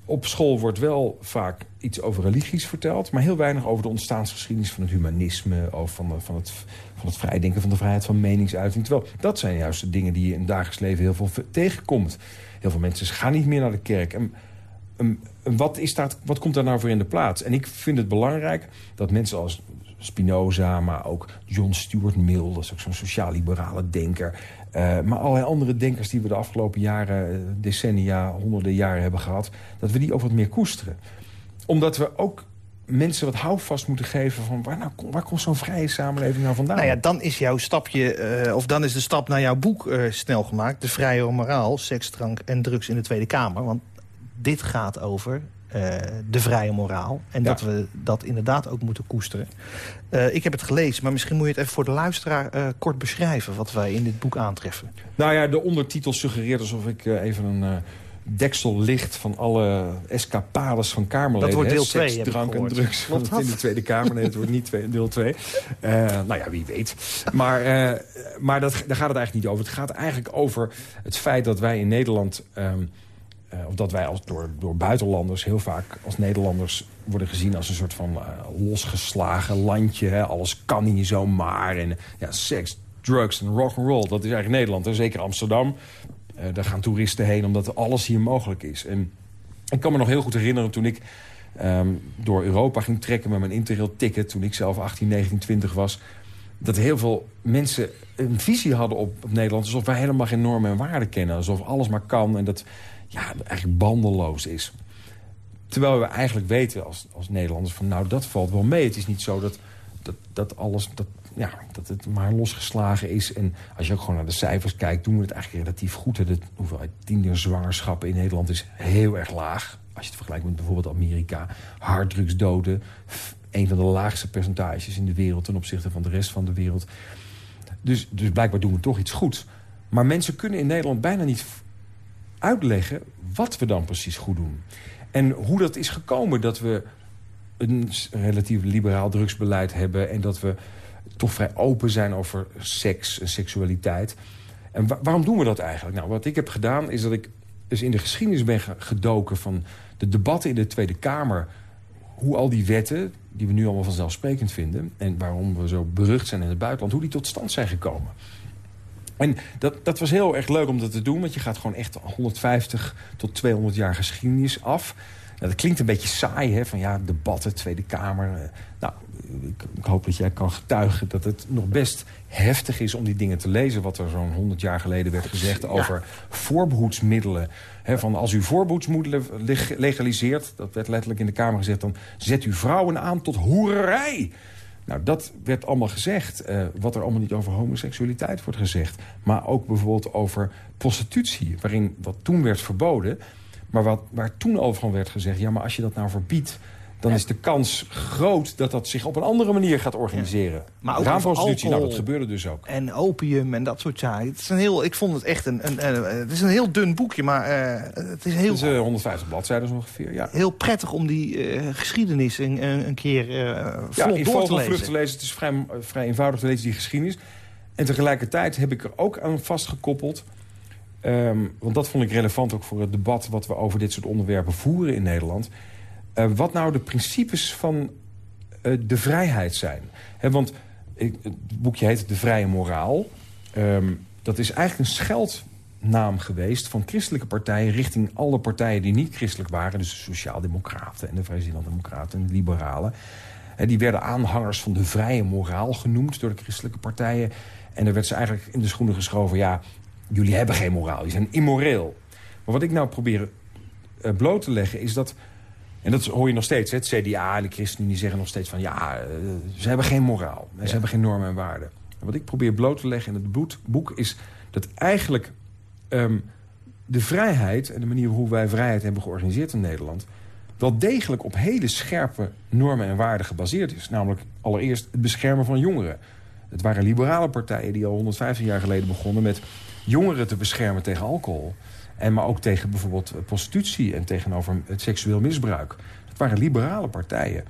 Op school wordt wel vaak iets over religies verteld... maar heel weinig over de ontstaansgeschiedenis van het humanisme... of van, van, het, van het vrijdenken, van de vrijheid van meningsuiting. Terwijl dat zijn juist de dingen die je in het dagelijks leven heel veel tegenkomt. Heel veel mensen gaan niet meer naar de kerk. En wat, is wat komt daar nou voor in de plaats? En ik vind het belangrijk dat mensen als Spinoza... maar ook John Stuart Mill, dat is ook zo'n sociaal-liberale denker... eh, maar allerlei andere denkers die we de afgelopen jaren, eh, decennia, honderden jaren hebben gehad... dat we die ook wat meer koesteren. Omdat we ook mensen wat houvast moeten geven van... waar, nou, waar komt zo'n vrije samenleving nou vandaan? Nou ja, dan is jouw stapje, eh, of dan is de stap naar jouw boek snel gemaakt. De vrije moraal, seks, drank en drugs in de Tweede Kamer. Want dit gaat over eh, de vrije moraal. En Ja. dat we dat inderdaad ook moeten koesteren. Eh, ik heb het gelezen, maar misschien moet je het even voor de luisteraar eh, kort beschrijven... wat wij in dit boek aantreffen. Nou ja, de ondertitel suggereert alsof ik even een deksel licht... van alle escapades van Kamerleden. Dat wordt deel Seks, twee, heb ik drank en drugs. Want in de Tweede Kamer. Nee, het wordt niet twee- deel 2. nou ja, wie weet. Maar, maar dat, daar gaat het eigenlijk niet over. Het gaat eigenlijk over het feit dat wij in Nederland... ehm, eh, of dat wij als door, door buitenlanders heel vaak als Nederlanders worden gezien als een soort van eh, losgeslagen landje. Hè? Alles kan hier zomaar. En ja, seks, drugs en rock'n'roll, dat is eigenlijk Nederland. En zeker Amsterdam. Eh, daar gaan toeristen heen omdat alles hier mogelijk is. En ik kan me nog heel goed herinneren toen ik ehm, door Europa ging trekken met mijn Interrail ticket. Toen ik zelf 18, 19, 20 was. Dat heel veel mensen een visie hadden op, op Nederland. Alsof wij helemaal geen normen en waarden kennen. Alsof alles maar kan en dat ja, eigenlijk bandeloos is. Terwijl we eigenlijk weten als, als Nederlanders van nou dat valt wel mee. Het is niet zo dat, dat, dat alles dat, ja, dat het maar losgeslagen is. En als je ook gewoon naar de cijfers kijkt, doen we het eigenlijk relatief goed. De hoeveelheid tienerzwangerschappen in Nederland is heel erg laag. Als je het vergelijkt met bijvoorbeeld Amerika. Harddrugsdoden, een van de laagste percentages in de wereld... ten opzichte van de rest van de wereld. Dus, dus blijkbaar doen we toch iets goed. Maar mensen kunnen in Nederland bijna niet uitleggen wat we dan precies goed doen. En hoe dat is gekomen dat we een relatief liberaal drugsbeleid hebben... en dat we toch vrij open zijn over seks en seksualiteit. En wa- waarom doen we dat eigenlijk? Nou, wat ik heb gedaan is dat ik dus in de geschiedenis ben ge- gedoken... van de debatten in de Tweede Kamer... hoe al die wetten, die we nu allemaal vanzelfsprekend vinden... en waarom we zo berucht zijn in het buitenland... hoe die tot stand zijn gekomen. En dat, dat was heel erg leuk om dat te doen... want je gaat gewoon echt 150 tot 200 jaar geschiedenis af. Nou, dat klinkt een beetje saai, hè? Van ja, debatten, Tweede Kamer. eh, Nou, ik, ik hoop dat jij kan getuigen dat het nog best heftig is... om die dingen te lezen, wat er zo'n 100 jaar geleden werd gezegd... over voorbehoedsmiddelen. Van als u voorbehoedsmiddelen leg- legaliseert... dat werd letterlijk in de Kamer gezegd... dan zet u vrouwen aan tot hoererij. Nou, dat werd allemaal gezegd. eh, wat er allemaal niet over homoseksualiteit wordt gezegd. Maar ook bijvoorbeeld over prostitutie. Waarin wat toen werd verboden. Maar wat, waar toen al van werd gezegd... ja, maar als je dat nou verbiedt... dan is de kans groot dat dat zich op een andere manier gaat organiseren. Maar ook Raamprostitutie, nou, dat gebeurde dus ook. En opium en dat soort zaken. Het is een heel, ik vond het echt een, een, een- het is een heel dun boekje, maar eh, het is heel, Het is eh, 150 bladzijden ongeveer, ja. heel prettig om die eh, geschiedenis een, een, keer eh Ja, vlot in door te lezen. te lezen. Het is vrij, eh, vrij eenvoudig te lezen, die geschiedenis. En tegelijkertijd heb ik er ook aan vastgekoppeld... ehm, want dat vond ik relevant ook voor het debat... wat we over dit soort onderwerpen voeren in Nederland... eh, wat nou de principes van eh, de vrijheid zijn. Want ik, het boekje heet De Vrije Moraal. Ehm, dat is eigenlijk een scheldnaam geweest van christelijke partijen... richting alle partijen die niet christelijk waren. Dus de Sociaaldemocraten en de Vrijzinnig-Democraten en de Liberalen. Die werden aanhangers van de vrije moraal genoemd door de christelijke partijen. En er werd ze eigenlijk in de schoenen geschoven... ja, jullie hebben geen moraal, jullie zijn immoreel. Maar wat ik nou probeer eh, bloot te leggen is dat... en dat hoor je nog steeds, hè, het CDA en de christenen die zeggen nog steeds van... ja, eh, ze hebben geen moraal, ze hebben geen normen en waarden. En wat ik probeer bloot te leggen in het boek, is dat eigenlijk... ehm, de vrijheid en de manier hoe wij vrijheid hebben georganiseerd in Nederland... wel degelijk op hele scherpe normen en waarden gebaseerd is. Namelijk allereerst het beschermen van jongeren. Het waren liberale partijen die al 150 jaar geleden begonnen... met jongeren te beschermen tegen alcohol. En maar ook tegen bijvoorbeeld prostitutie en tegenover het seksueel misbruik. Dat waren liberale partijen.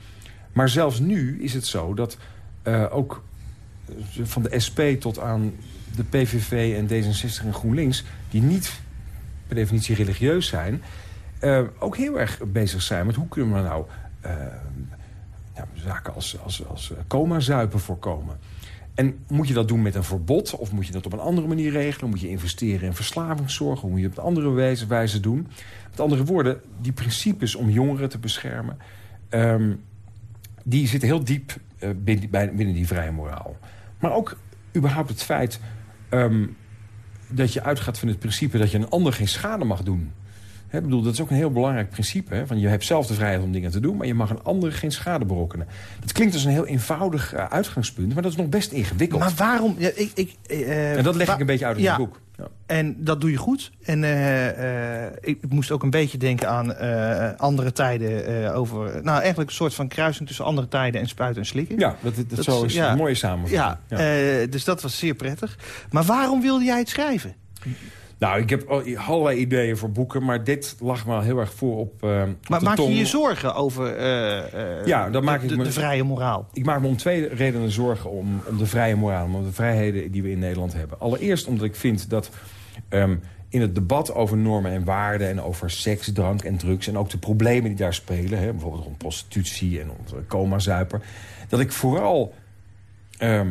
Maar zelfs nu is het zo dat eh, ook eh, van de SP tot aan de PVV en D66 en GroenLinks... die niet per definitie religieus zijn... eh, ook heel erg bezig zijn met hoe kunnen we nou eh, ja, zaken als, als, als coma-zuipen voorkomen. En moet je dat doen met een verbod? Of moet je dat op een andere manier regelen? Moet je investeren in verslavingszorg? Of moet je het op andere wijze, wijze doen? Met andere woorden, die principes om jongeren te beschermen... ehm, die zitten heel diep eh, binnen, bij- binnen die vrije moraal. Maar ook überhaupt het feit ehm, dat je uitgaat van het principe... dat je een ander geen schade mag doen. Hè, ik bedoel, dat is ook een heel belangrijk principe. Hè? Van je hebt zelf de vrijheid om dingen te doen... maar je mag een ander geen schade berokkenen. Dat klinkt als een heel eenvoudig eh, uitgangspunt... maar dat is nog best ingewikkeld. Maar waarom... Ja, ik, ik, eh, en dat leg ik een beetje uit in ja, het boek. Ja. En dat doe je goed. En eh, ik, moest ook een beetje denken aan andere tijden over... Nou, eigenlijk een soort van kruising tussen andere tijden en spuiten en slikken. Ja, dat, dat, Dat zo is- een mooie samenvatting. Ja, Ja. dus dat was zeer prettig. Maar waarom wilde jij het schrijven? Nou, ik heb al- allerlei ideeën voor boeken... maar dit lag me al heel erg voor op, eh, op Maar maak tong. je je zorgen over eh, eh, Ja, dan maak de, ik me- de vrije moraal? Ik maak me om twee redenen zorgen om, om de vrije moraal... om de vrijheden die we in Nederland hebben. Allereerst omdat ik vind dat ehm, in het debat over normen en waarden... en over seks, drank en drugs... en ook de problemen die daar spelen... Hè, bijvoorbeeld rond prostitutie en rond coma-zuiper... dat ik vooral, ehm,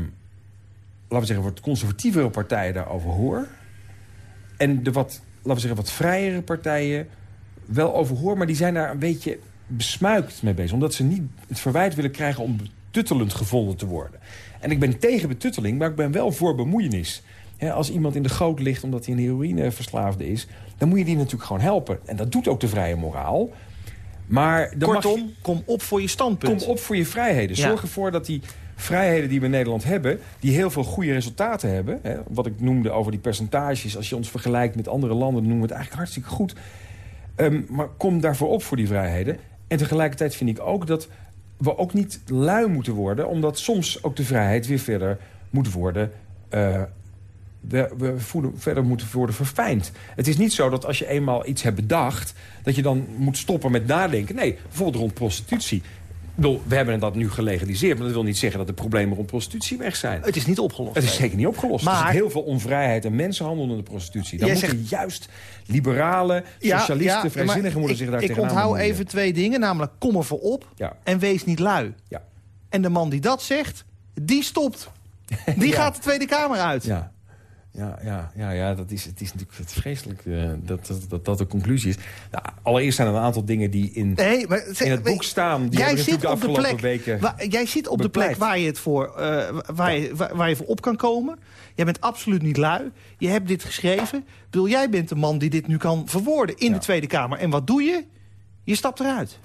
laten we zeggen, wat conservatievere partijen daarover hoor... en de wat, laten we zeggen, wat vrijere partijen wel over hoor... maar die zijn daar een beetje besmuikt mee bezig. Omdat ze niet het verwijt willen krijgen om betuttelend gevonden te worden. En ik ben tegen betutteling, maar ik ben wel voor bemoeienis. Als iemand in de goot ligt omdat hij een heroïneverslaafde is... dan moet je die natuurlijk gewoon helpen. En dat doet ook de vrije moraal. Maar je- Kortom, kom op voor je standpunt. Kom op voor je vrijheden. Ja. Zorg ervoor dat die vrijheden die we in Nederland hebben... die heel veel goede resultaten hebben... Hè, wat ik noemde over die percentages... als je ons vergelijkt met andere landen... noemen we het eigenlijk hartstikke goed. Ehm, maar kom daarvoor op voor die vrijheden. En tegelijkertijd vind ik ook dat we ook niet lui moeten worden... omdat soms ook de vrijheid weer verder moet worden... eh, we, verder moeten worden verfijnd. Het is niet zo dat als je eenmaal iets hebt bedacht... dat je dan moet stoppen met nadenken. Nee, bijvoorbeeld rond prostitutie. Ik bedoel, we hebben dat nu gelegaliseerd... maar dat wil niet zeggen dat de problemen rond prostitutie weg zijn. Het is niet opgelost. Het is zeker niet opgelost. Maar- er zit heel veel onvrijheid en mensenhandel in de prostitutie. Dan Jij moeten zegt- juist liberalen, socialisten, maar vrijzinnigen... moeten ik, zich daar Ik tegenaan onthoud even twee dingen, namelijk kom er voor op Ja. en wees niet lui. Ja. En de man die dat zegt, die stopt. Die Ja. gaat de Tweede Kamer uit. Ja. Ja, ja, ja, ja dat is, het is natuurlijk het vreselijk eh, dat, dat, dat dat de conclusie is. Nou, allereerst zijn er een aantal dingen die in, Nee, maar, zeg- in het boek staan... die jij zit op de afgelopen plek, weken... waar, jij zit op de plek waar je, het voor, eh, waar, je, waar, waar je voor op kan komen. Jij bent absoluut niet lui. Je hebt dit geschreven. Bedoel, jij bent de man die dit nu kan verwoorden in Ja. de Tweede Kamer. En wat doe je? Je stapt eruit.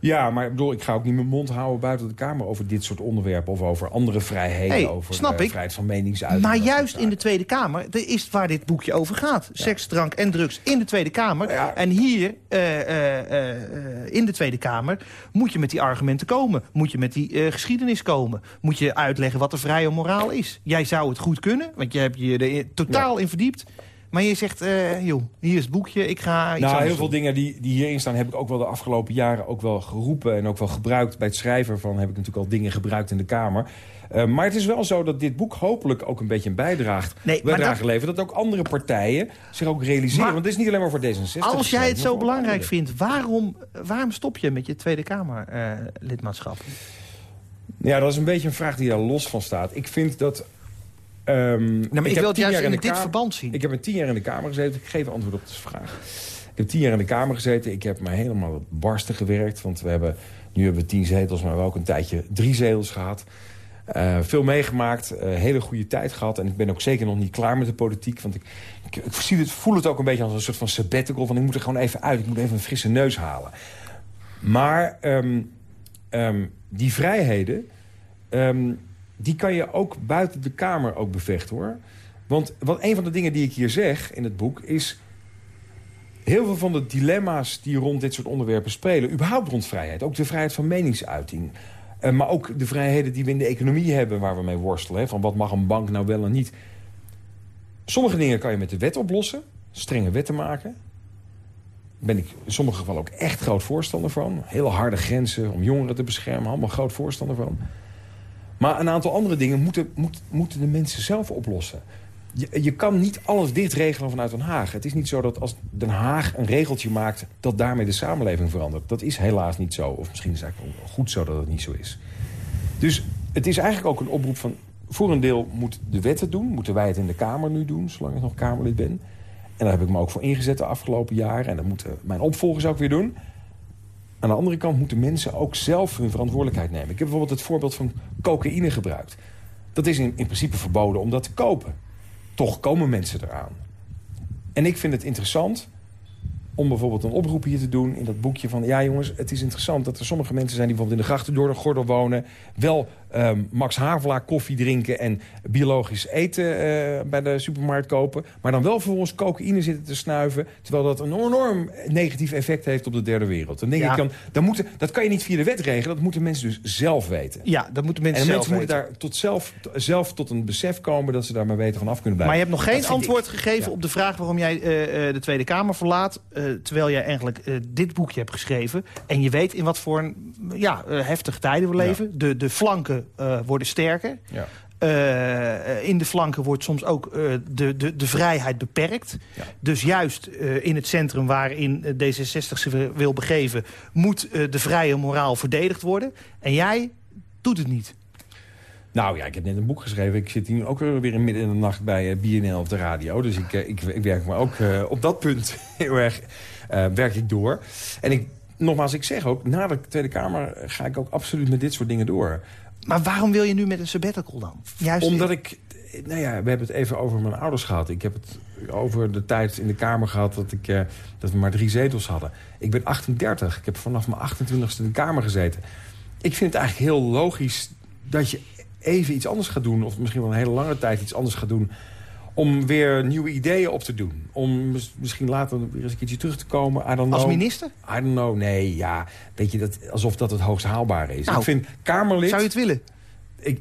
Ja, maar ik bedoel, ik ga ook niet mijn mond houden buiten de Kamer... over dit soort onderwerpen of over andere vrijheden. Hey, over snap ik. vrijheid van meningsuiting. Maar juist in de. Tweede Kamer dat is waar dit boekje over gaat. Seks, drank en drugs in de Tweede Kamer. Ja. En hier eh, eh, eh, in de Tweede Kamer moet je met die argumenten komen. Moet je met die geschiedenis komen. Moet je uitleggen wat de vrije moraal is. Jij zou het goed kunnen, want je hebt je er totaal in verdiept. Maar je zegt, joh, hier is het boekje, ik ga iets Nou, heel veel dingen die, die hierin staan heb ik ook wel de afgelopen jaren ook wel geroepen en ook wel gebruikt. Bij het schrijven van heb ik natuurlijk al dingen gebruikt in de Kamer. Eh, maar het is wel zo dat dit boek hopelijk ook een beetje een bijdraagt, Nee, bijdrage dat- levert. Dat ook andere partijen zich ook realiseren. Maar- want het is niet alleen maar voor D66. Als jij het zo belangrijk vindt, waarom, waarom stop je met je Tweede Kamer eh, lidmaatschap? Ja, dat is een beetje een vraag die daar los van staat. Ik vind dat... ehm, Nou, maar ik, wil het juist in dit verband zien. Ik heb een tien jaar in de Kamer gezeten. Ik geef antwoord op de vraag. Ik heb tien jaar in de Kamer gezeten. Ik heb me helemaal barsten gewerkt. Want we hebben, nu hebben we tien zetels, maar we hebben ook een tijdje drie zetels gehad. Eh, veel meegemaakt, eh, hele goede tijd gehad. En ik ben ook zeker nog niet klaar met de politiek. Want ik, ik, ik zie het, voel het ook een beetje als een soort van sabbatical. Van ik moet er gewoon even uit. Ik moet even een frisse neus halen. Maar ehm, ehm, die vrijheden... die kan je ook buiten de Kamer ook bevechten, hoor. Want wat een van de dingen die ik hier zeg in het boek is... heel veel van de dilemma's die rond dit soort onderwerpen spelen... überhaupt rond vrijheid, ook de vrijheid van meningsuiting... eh, maar ook de vrijheden die we in de economie hebben waar we mee worstelen. Van wat mag een bank nou wel en niet. Sommige dingen kan je met de wet oplossen. Strenge wetten maken. Daar ben ik in sommige gevallen ook echt groot voorstander van. Hele harde grenzen om jongeren te beschermen. Allemaal groot voorstander van. Maar een aantal andere dingen moeten, moet- moeten de mensen zelf oplossen. Je, je kan niet alles dicht regelen vanuit Den Haag. Het is niet zo dat als Den Haag een regeltje maakt... dat daarmee de samenleving verandert. Dat is helaas niet zo. Of misschien is het eigenlijk goed zo dat het niet zo is. Dus het is eigenlijk ook een oproep van... voor een deel moet de wet het doen. Moeten wij het in de Kamer nu doen, zolang ik nog Kamerlid ben. En daar heb ik me ook voor ingezet de afgelopen jaren. En dat moeten mijn opvolgers ook weer doen. Aan de andere kant moeten mensen ook zelf hun verantwoordelijkheid nemen. Ik heb bijvoorbeeld het voorbeeld van cocaïne gebruikt. Dat is in, in principe verboden om dat te kopen. Toch komen mensen eraan. En ik vind het interessant om bijvoorbeeld een oproep hier te doen in dat boekje van... ja jongens, het is interessant dat er sommige mensen zijn... die bijvoorbeeld in de grachten door de gordel wonen... wel ehm, Max Havelaar koffie drinken en biologisch eten eh, bij de supermarkt kopen... maar dan wel vervolgens cocaïne zitten te snuiven... terwijl dat een enorm negatief effect heeft op de derde wereld. Dan denk Ja. ik dan, dan moeten, dat kan je niet via de wet regelen... dat moeten mensen dus zelf weten. Ja, dat moeten En mensen zelf mensen moeten weten. daar tot zelf, zelf tot een besef komen... dat ze daar maar beter van af kunnen blijven. Maar je hebt nog geen antwoord ik. gegeven Ja. op de vraag waarom jij eh, eh, de Tweede Kamer verlaat. terwijl jij eigenlijk dit boekje hebt geschreven. En je weet in wat voor een, ja, heftige tijden we leven. De, de flanken eh, worden sterker. Ja. Eh, in de flanken wordt soms ook eh, de, de, de vrijheid beperkt. Ja. Dus juist eh, in het centrum waarin eh, D66 zich wil begeven... moet eh, de vrije moraal verdedigd worden. En jij doet het niet. Nou ja, ik heb net een boek geschreven. Ik zit hier ook weer in midden in de nacht bij eh, BNL op de radio. Dus ik, eh, ik, ik werk me ook eh, op dat punt heel erg eh, werk ik door. En ik, nogmaals, ik zeg ook, na de Tweede Kamer ga ik ook absoluut met dit soort dingen door. Maar waarom wil je nu met een sabbatical dan? Juist Omdat ik... Nou ja, we hebben het even over mijn ouders gehad. Ik heb het over de tijd in de Kamer gehad dat, ik, eh, dat we maar drie zetels hadden. Ik ben 38. Ik heb vanaf mijn 28ste in de Kamer gezeten. Ik vind het eigenlijk heel logisch dat je even iets anders gaat doen... of misschien wel een hele lange tijd iets anders gaat doen... om weer nieuwe ideeën op te doen. Om mis- misschien later weer eens een keertje terug te komen. I don't Als minister? I don't know. Nee, ja. Weet je, dat, alsof dat het hoogst haalbare is. Nou, ik vind Kamerlid... Zou je het willen? Ik,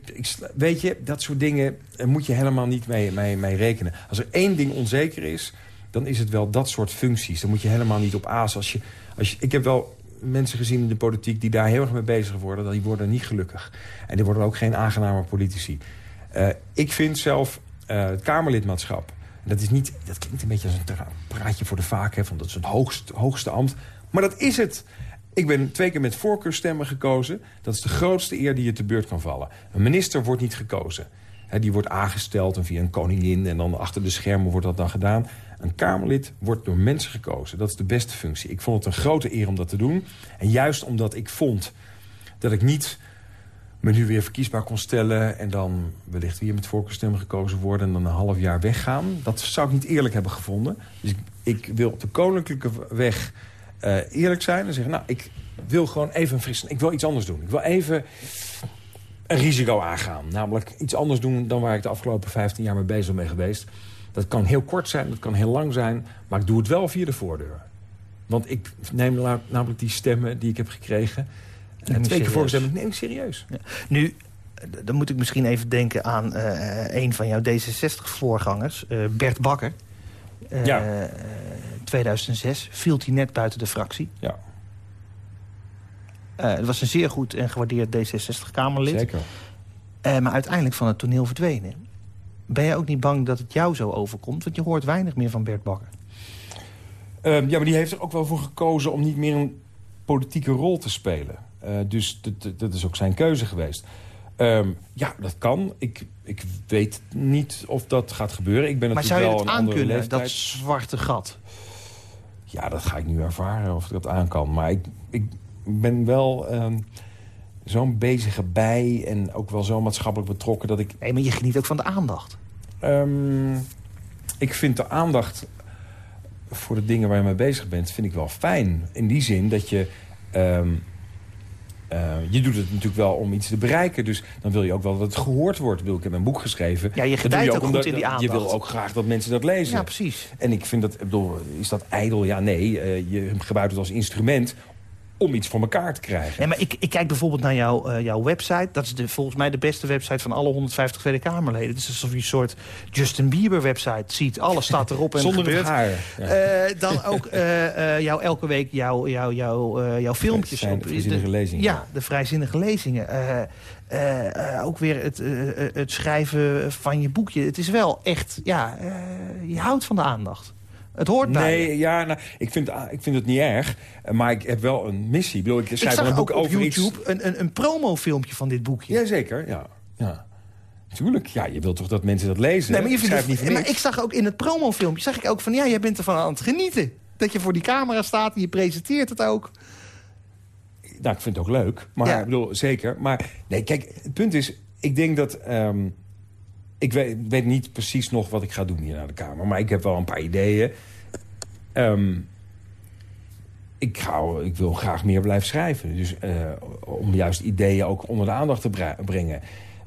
weet je, dat soort dingen eh, moet je helemaal niet mee, mee, mee rekenen. Als er één ding onzeker is, dan is het wel dat soort functies. Dan moet je helemaal niet op aas. Als je, als je, ik heb wel mensen gezien in de politiek die daar heel erg mee bezig worden. Die worden niet gelukkig. En die worden ook geen aangename politici. Eh, ik vind zelf eh, het Kamerlidmaatschap... Dat, is niet, dat klinkt een beetje als een praatje voor de vaak. Van dat is het hoogst, hoogste ambt. Maar dat is het. Ik ben twee keer met voorkeurstemmen gekozen. Dat is de grootste eer die je te beurt kan vallen. Een minister wordt niet gekozen. Hè, die wordt aangesteld en via een koningin... en dan achter de schermen wordt dat dan gedaan. Een Kamerlid wordt door mensen gekozen. Dat is de beste functie. Ik vond het een grote eer om dat te doen. En juist omdat ik vond dat ik niet me nu weer verkiesbaar kon stellen... en dan wellicht weer met voorkeurstemmen gekozen worden... en dan een half jaar weggaan. Dat zou ik niet eerlijk hebben gevonden. Dus ik, ik wil op de koninklijke weg eh, eerlijk zijn en zeggen... nou, ik wil gewoon even een fris... Ik wil iets anders doen. Ik wil even een risico aangaan. Namelijk iets anders doen dan waar ik de afgelopen 15 jaar mee bezig ben geweest. Dat kan heel kort zijn, dat kan heel lang zijn. Maar ik doe het wel via de voordeur. Want ik neem namelijk die stemmen die ik heb gekregen... En twee keer voorgestemd, neem ik serieus. Ja. Nu, dan moet ik misschien even denken aan uh, een van jouw D66-voorgangers, uh, Bert Bakker. Ja. 2006 viel hij net buiten de fractie. Ja. het was een zeer goed en gewaardeerd D66-Kamerlid. Zeker. maar uiteindelijk van het toneel verdwenen. Ben je ook niet bang dat het jou zo overkomt? Want je hoort weinig meer van Bert Bakker. Ehm, ja, maar die heeft er ook wel voor gekozen om niet meer een politieke rol te spelen. Dus dat is ook zijn keuze geweest. Ehm, ja, dat kan. Ik, ik weet niet of dat gaat gebeuren. Ik ben maar zou je wel het aan kunnen, dat zwarte gat? Ja, dat ga ik nu ervaren of ik dat aan kan. Maar ik, ik ben wel um, zo'n bezige bij en ook wel zo maatschappelijk betrokken dat ik... Nee, maar je geniet ook van de aandacht. Um, ik vind de aandacht voor de dingen waar je mee bezig bent, vind ik wel fijn. In die zin dat je... Uh, je doet het natuurlijk wel om iets te bereiken. Dus dan wil je ook wel dat het gehoord wordt. Ik heb een boek geschreven. Ja, je gedijt ook, ook goed in die aandacht. Je wil ook graag dat mensen dat lezen. Ja, precies. En ik vind dat, ik bedoel, is dat ijdel? Ja, nee. Uh, je gebruikt het als instrument om iets voor elkaar te krijgen. Ja, maar ik, ik kijk bijvoorbeeld naar jouw, uh, jouw website. Dat is de, volgens mij de beste website van alle 150 Tweede Kamerleden. Het is alsof je een soort Justin Bieber website ziet. Alles staat erop en Zonder gebeurt. haar. Ja. Uh, dan ook uh, jou elke week jouw jou, jou, jouw filmpjes. Zijn de vrijzinnige lezingen. Ja, de vrijzinnige lezingen. ook weer het, het schrijven van je boekje. Het is wel echt, ja, je houdt van de aandacht. Het hoort bij Nee, ja, nou, ik, vind, ik vind het niet erg. Maar ik heb wel een missie. Ik, bedoel, ik schrijf ik zag een boek ook op over YouTube iets... een, een, een promofilmpje van dit boekje. Jazeker, ja. ja. Tuurlijk, ja, je wilt toch dat mensen dat lezen? Nee, maar, je vindt niet maar ik zag ook in het promofilmpje, zag ik ook van... ja, jij bent ervan aan het genieten. Dat je voor die camera staat en je presenteert het ook. Nou, ik vind het ook leuk. Maar ja. ik bedoel, zeker. Maar nee, kijk, het punt is... Ik denk dat... Um, ik weet, weet, niet precies nog wat ik ga doen hier naar de Kamer. Maar ik heb wel een paar ideeën. Um, ik, ga, ik wil graag meer blijven schrijven. Dus uh, om juist ideeën ook onder de aandacht te brengen.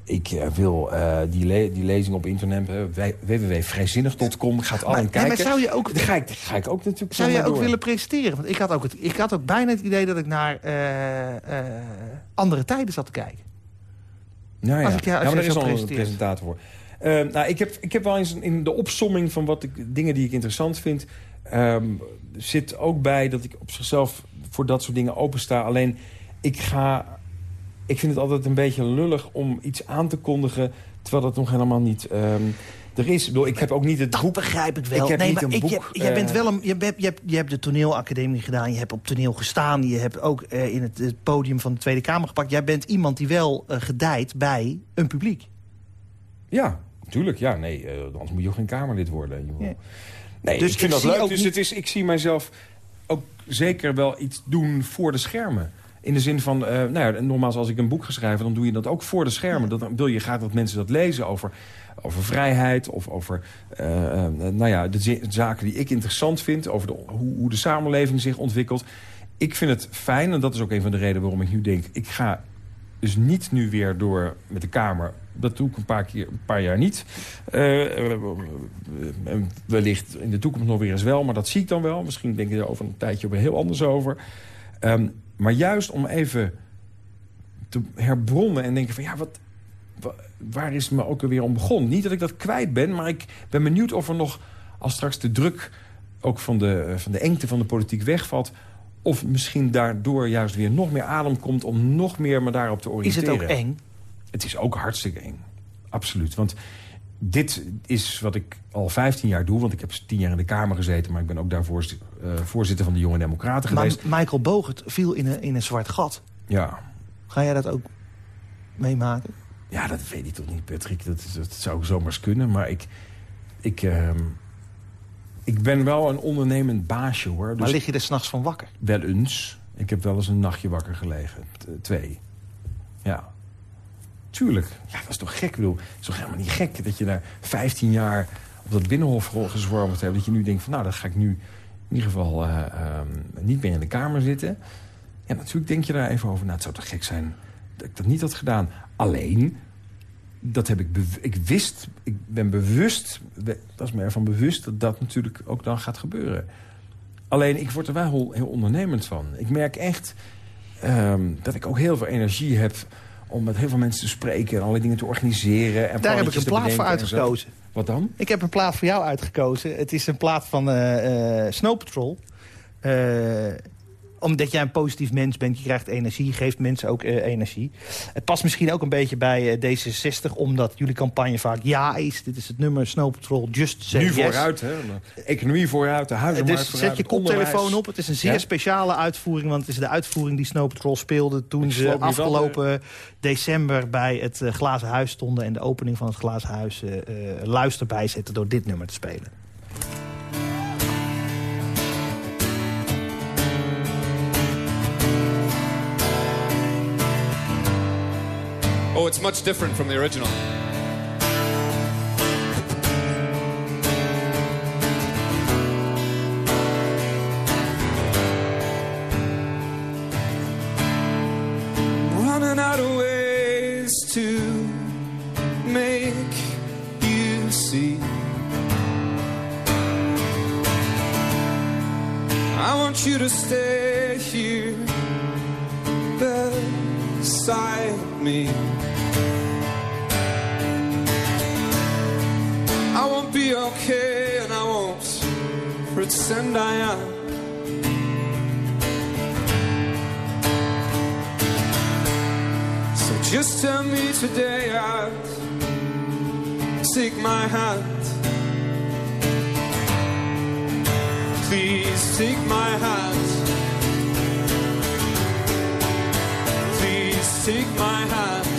Ik uh, wil uh, die, le die lezing op internet, www.vrijzinnig.com, gaat al kijken. maar zou je ook, ga, ik, ga ik ook natuurlijk Zou je ook door. willen presenteren? Want ik had, ook het, ik had ook bijna het idee dat ik naar andere tijden zat te kijken. Nou ja, als ik, ja, als ja maar er is al een presentator voor. Uh, nou, ik, heb, ik heb wel eens in de opsomming van wat ik, dingen die ik interessant vind... Um, zit ook bij dat ik op zichzelf voor dat soort dingen opensta. Alleen, ik ga... Ik vind het altijd een beetje lullig om iets aan te kondigen... terwijl dat nog helemaal niet... Um, er is, bedoel, ik heb ook niet het dat boek. begrijp ik wel. Ik heb nee, niet een ik, boek. Je, jij bent wel een, je, hebt, je, hebt, je hebt de toneelacademie gedaan. Je hebt op toneel gestaan. Je hebt ook uh, in het, het, podium van de Tweede Kamer gepakt. Jij bent iemand die wel uh, gedijt bij een publiek. Ja, natuurlijk. Ja, nee, uh, anders moet je ook geen Kamerlid worden. Ja. Nee, dus ik vind ik dat leuk. Dus niet- het is, ik zie mijzelf ook zeker wel iets doen voor de schermen. In de zin van, uh, nou ja, nogmaals, als ik een boek ga schrijven... dan doe je dat ook voor de schermen. Dan wil je graag dat mensen dat lezen over, over vrijheid... of over uh, uh, nou ja, de, de zaken die ik interessant vind... over de, hoe, hoe de samenleving zich ontwikkelt. Ik vind het fijn, en dat is ook een van de redenen waarom ik nu denk... ik ga dus niet nu weer door met de Kamer. Dat doe ik een paar, keer, een paar jaar niet. Uh, wellicht in de toekomst nog weer eens wel, maar dat zie ik dan wel. Misschien denk ik er over een tijdje weer heel anders over. Um, maar juist om even te herbronnen en denken van... ja, wat, waar is het me ook weer om begonnen? Niet dat ik dat kwijt ben, maar ik ben benieuwd of er nog... als straks de druk ook van de, van de engte van de politiek wegvalt... of misschien daardoor juist weer nog meer adem komt... om nog meer me daarop te Is oriënteren. het ook eng? Het is ook hartstikke eng. Absoluut. Want dit is wat ik al 15 jaar doe. Want ik heb 10 jaar in de Kamer gezeten. Maar ik ben ook daarvoor uh, voorzitter van de Jonge Democraten Maar geweest. Michael Bogert viel in een, in een zwart gat. Ja. Ga jij dat ook meemaken? Ja, dat weet ik toch niet, Patrick. Dat, dat zou zomaar eens kunnen. Maar ik, ik, uh, ik ben wel een ondernemend baasje, hoor. Dus maar lig je er s'nachts van wakker? Wel eens. Ik heb wel eens een nachtje wakker gelegen. T twee. Ja. Tuurlijk. Ja, dat is toch gek. Ik bedoel, het is toch helemaal niet gek dat je daar 15 jaar op dat binnenhof gezwormd hebt. Dat je nu denkt van, nou, dat ga ik nu in ieder geval eh, ehm, niet meer in de kamer zitten. Ja, natuurlijk denk je daar even over. Nou, het zou toch gek zijn dat ik dat niet had gedaan. Alleen, dat heb ik, ik wist, ik ben bewust, dat is me ervan bewust... dat dat natuurlijk ook dan gaat gebeuren. Alleen, ik word er wel heel, heel ondernemend van. Ik merk echt ehm, dat ik ook heel veel energie heb om met heel veel mensen te spreken... en allerlei dingen te organiseren. En Daar heb ik een plaat voor uitgekozen. Wat dan? Ik heb een plaat voor jou uitgekozen. Het is een plaat van uh, Snow Patrol. Uh, omdat jij een positief mens bent, je krijgt energie, geeft mensen ook uh, energie. Het past misschien ook een beetje bij uh, D66, omdat jullie campagne vaak ja is. Dit is het nummer Snow Patrol, just say Nu vooruit, hè? economie vooruit, de huizenmarkt dus zet je koptelefoon op. Het is een zeer speciale uitvoering, want het is de uitvoering die Snow Patrol speelde... toen ze afgelopen december bij het uh, Glazen Huis stonden... en de opening van het Glazen Huis luister bijzetten door dit nummer te spelen. Oh, it's much different from the original. Take my hand. Please take my hand. Please take my hand.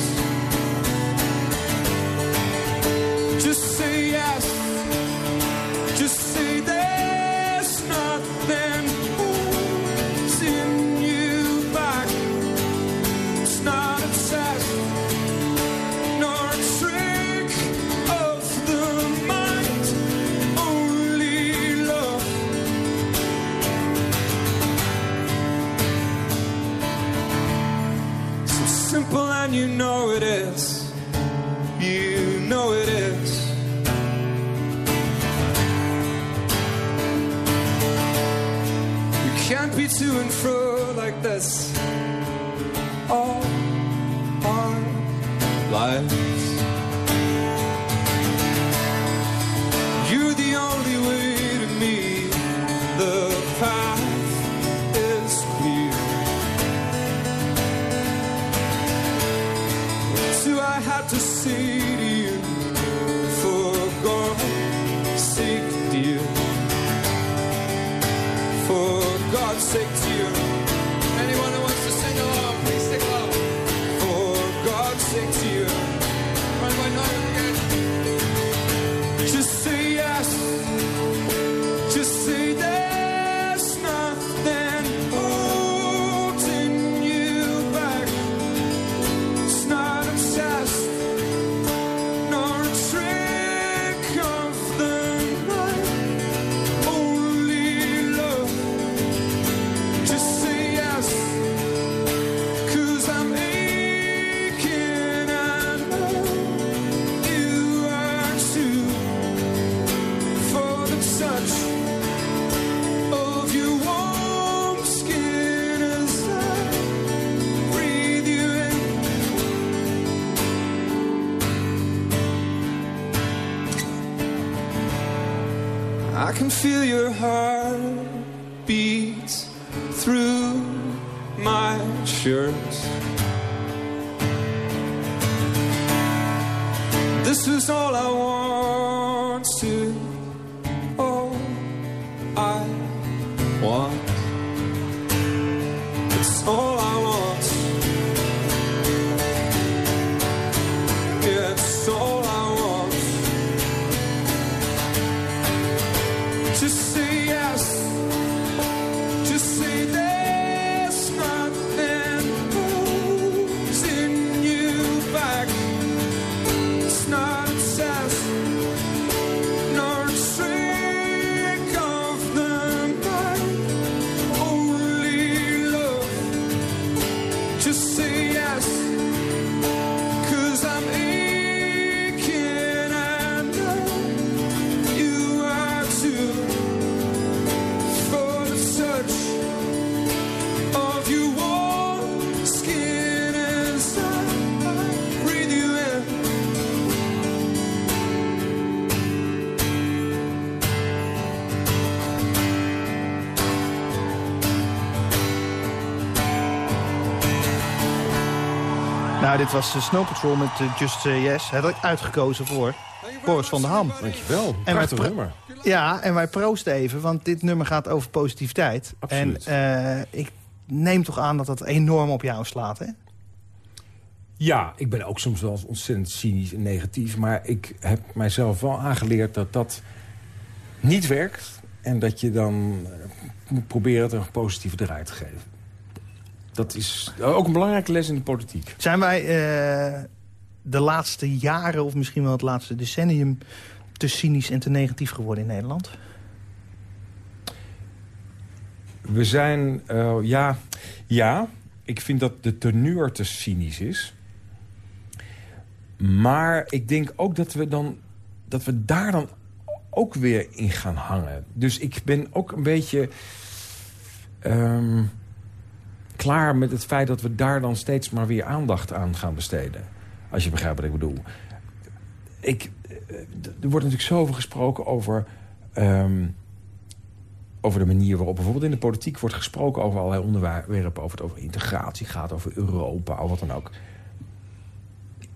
Dit was de Snow Patrol met eh, Just Say Yes. Dat had ik uitgekozen voor Boris van der Ham. Dankjewel. En wij nummer. Ja, en wij proosten even, want dit nummer gaat over positiviteit. Absoluut. En eh, ik neem toch aan dat dat enorm op jou slaat, hè? Ja, ik ben ook soms wel eens ontzettend cynisch en negatief. Maar ik heb mijzelf wel aangeleerd dat dat niet werkt. En dat je dan eh, moet proberen het een positieve draai te geven. Dat is ook een belangrijke les in de politiek. Zijn wij eh, de laatste jaren, of misschien wel het laatste decennium... te cynisch en te negatief geworden in Nederland? We zijn, eh, ja, ja, ik vind dat de teneur te cynisch is. Maar ik denk ook dat we, dan, dat we daar dan ook weer in gaan hangen. Dus ik ben ook een beetje ehm, klaar met het feit dat we daar dan steeds maar weer aandacht aan gaan besteden. Als je begrijpt wat ik bedoel. Ik, eh, er wordt natuurlijk zoveel gesproken over... ehm, over de manier waarop bijvoorbeeld in de politiek wordt gesproken... over allerlei onderwerpen, over het over integratie gaat, over Europa, of wat dan ook.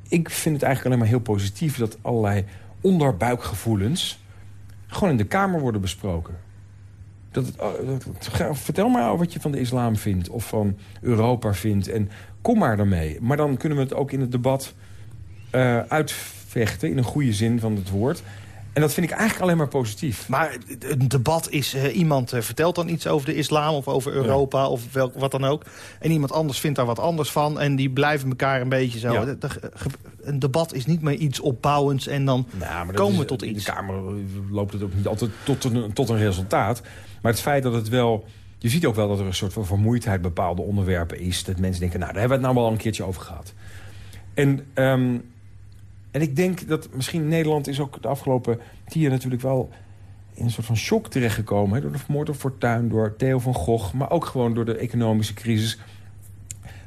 Ik vind het eigenlijk alleen maar heel positief... dat allerlei onderbuikgevoelens gewoon in de Kamer worden besproken. Dat oh, vertel maar wat je van de islam vindt of van Europa vindt. En kom maar daarmee. Maar dan kunnen we het ook in het debat eh, uitvechten... in een goede zin van het woord... En dat vind ik eigenlijk alleen maar positief. Maar een debat is, eh, iemand eh, vertelt dan iets over de islam of over Europa of welk, wat dan ook. En iemand anders vindt daar wat anders van en die blijven elkaar een beetje zo. Ja. De- de- ge- een debat is niet meer iets opbouwends en dan Nou, komen we tot in iets. de Kamer loopt het ook niet altijd tot een, tot een resultaat. Maar het feit dat het wel... Je ziet ook wel dat er een soort van vermoeidheid bepaalde onderwerpen is. Dat mensen denken, nou, daar hebben we het nou wel een keertje over gehad. En, ehm, en ik denk dat misschien Nederland is ook de afgelopen tien jaar natuurlijk wel... in een soort van shock terechtgekomen. Door de vermoord op Fortuyn, door Theo van Gogh... maar ook gewoon door de economische crisis...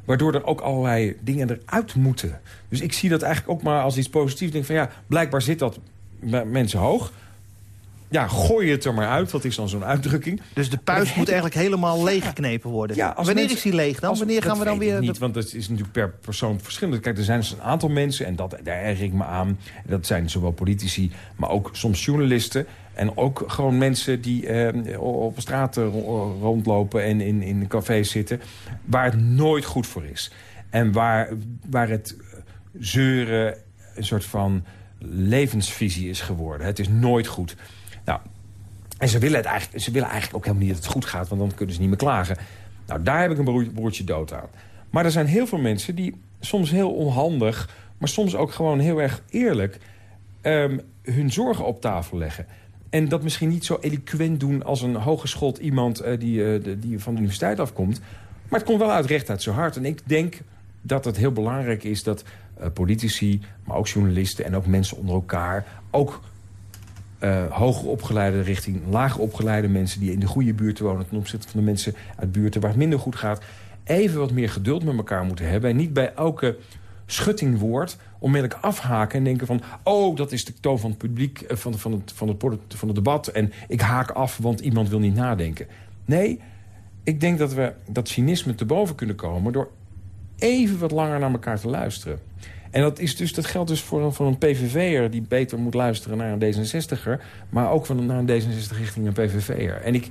Waardoor er ook allerlei dingen eruit moeten. Dus ik zie dat eigenlijk ook maar als iets positiefs. Denk van ja, blijkbaar zit dat bij mensen hoog. Ja, gooi het er maar uit. Dat is dan zo'n uitdrukking. Dus de puis moet eigenlijk helemaal leeggeknepen worden. Ja, Wanneer mensen- is die leeg dan? Als- Wanneer gaan we dan weer... Niet, want dat is natuurlijk per persoon verschillend. Kijk, er zijn dus een aantal mensen, en dat, daar erg ik me aan. Dat zijn zowel politici, maar ook soms journalisten. En ook gewoon mensen die eh, op straat ro- rondlopen en in, in cafés zitten. Waar het nooit goed voor is. En waar, waar het zeuren een soort van levensvisie is geworden. Het is nooit goed. En ze willen, het eigenlijk, ze willen eigenlijk ook helemaal niet dat het goed gaat... want dan kunnen ze niet meer klagen. Nou, daar heb ik een broer- broertje dood aan. Maar er zijn heel veel mensen die soms heel onhandig... maar soms ook gewoon heel erg eerlijk... ehm, hun zorgen op tafel leggen. En dat misschien niet zo eloquent doen als een hooggeschoold iemand... eh, die, eh, die van de universiteit afkomt. Maar het komt wel uit recht uit zijn hart. En ik denk dat het heel belangrijk is dat eh, politici... maar ook journalisten en ook mensen onder elkaar... ook eh, hoger opgeleide richting lager opgeleide mensen... die in de goede buurt wonen ten opzichte van de mensen uit buurten waar het minder goed gaat... even wat meer geduld met elkaar moeten hebben. En niet bij elke schuttingwoord onmiddellijk afhaken en denken van... oh, dat is de toon van het publiek, eh, van, van, het, van, het, van het debat... en ik haak af, want iemand wil niet nadenken. Nee, ik denk dat we dat cynisme te boven kunnen komen... door even wat langer naar elkaar te luisteren. En dat, is dus, dat geldt dus voor een, voor een PVV'er die beter moet luisteren naar een D66... maar ook van, naar een D66 richting een PVV'er. En ik,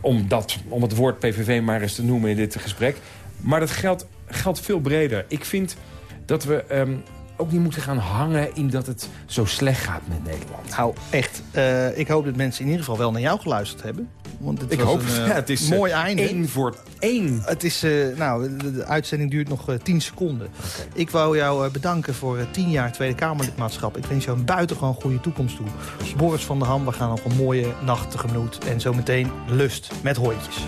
om, dat, om het woord PVV maar eens te noemen in dit gesprek... maar dat geldt, geldt veel breder. Ik vind dat we ehm, ook niet moeten gaan hangen in dat het zo slecht gaat met Nederland. Nou, echt. eh, ik hoop dat mensen in ieder geval wel naar jou geluisterd hebben. Want het Ik was hoop, een eh, ja, het is eh, mooi einde. één voor één. Het is, eh, nou, de, de uitzending duurt nog 10 seconden. Ik wou jou eh, bedanken voor 10 jaar Tweede Kamerlidmaatschap. Ik wens jou een buitengewoon goede toekomst toe. Boris van der Ham, we gaan nog een mooie nacht tegemoet. En zometeen lust met night.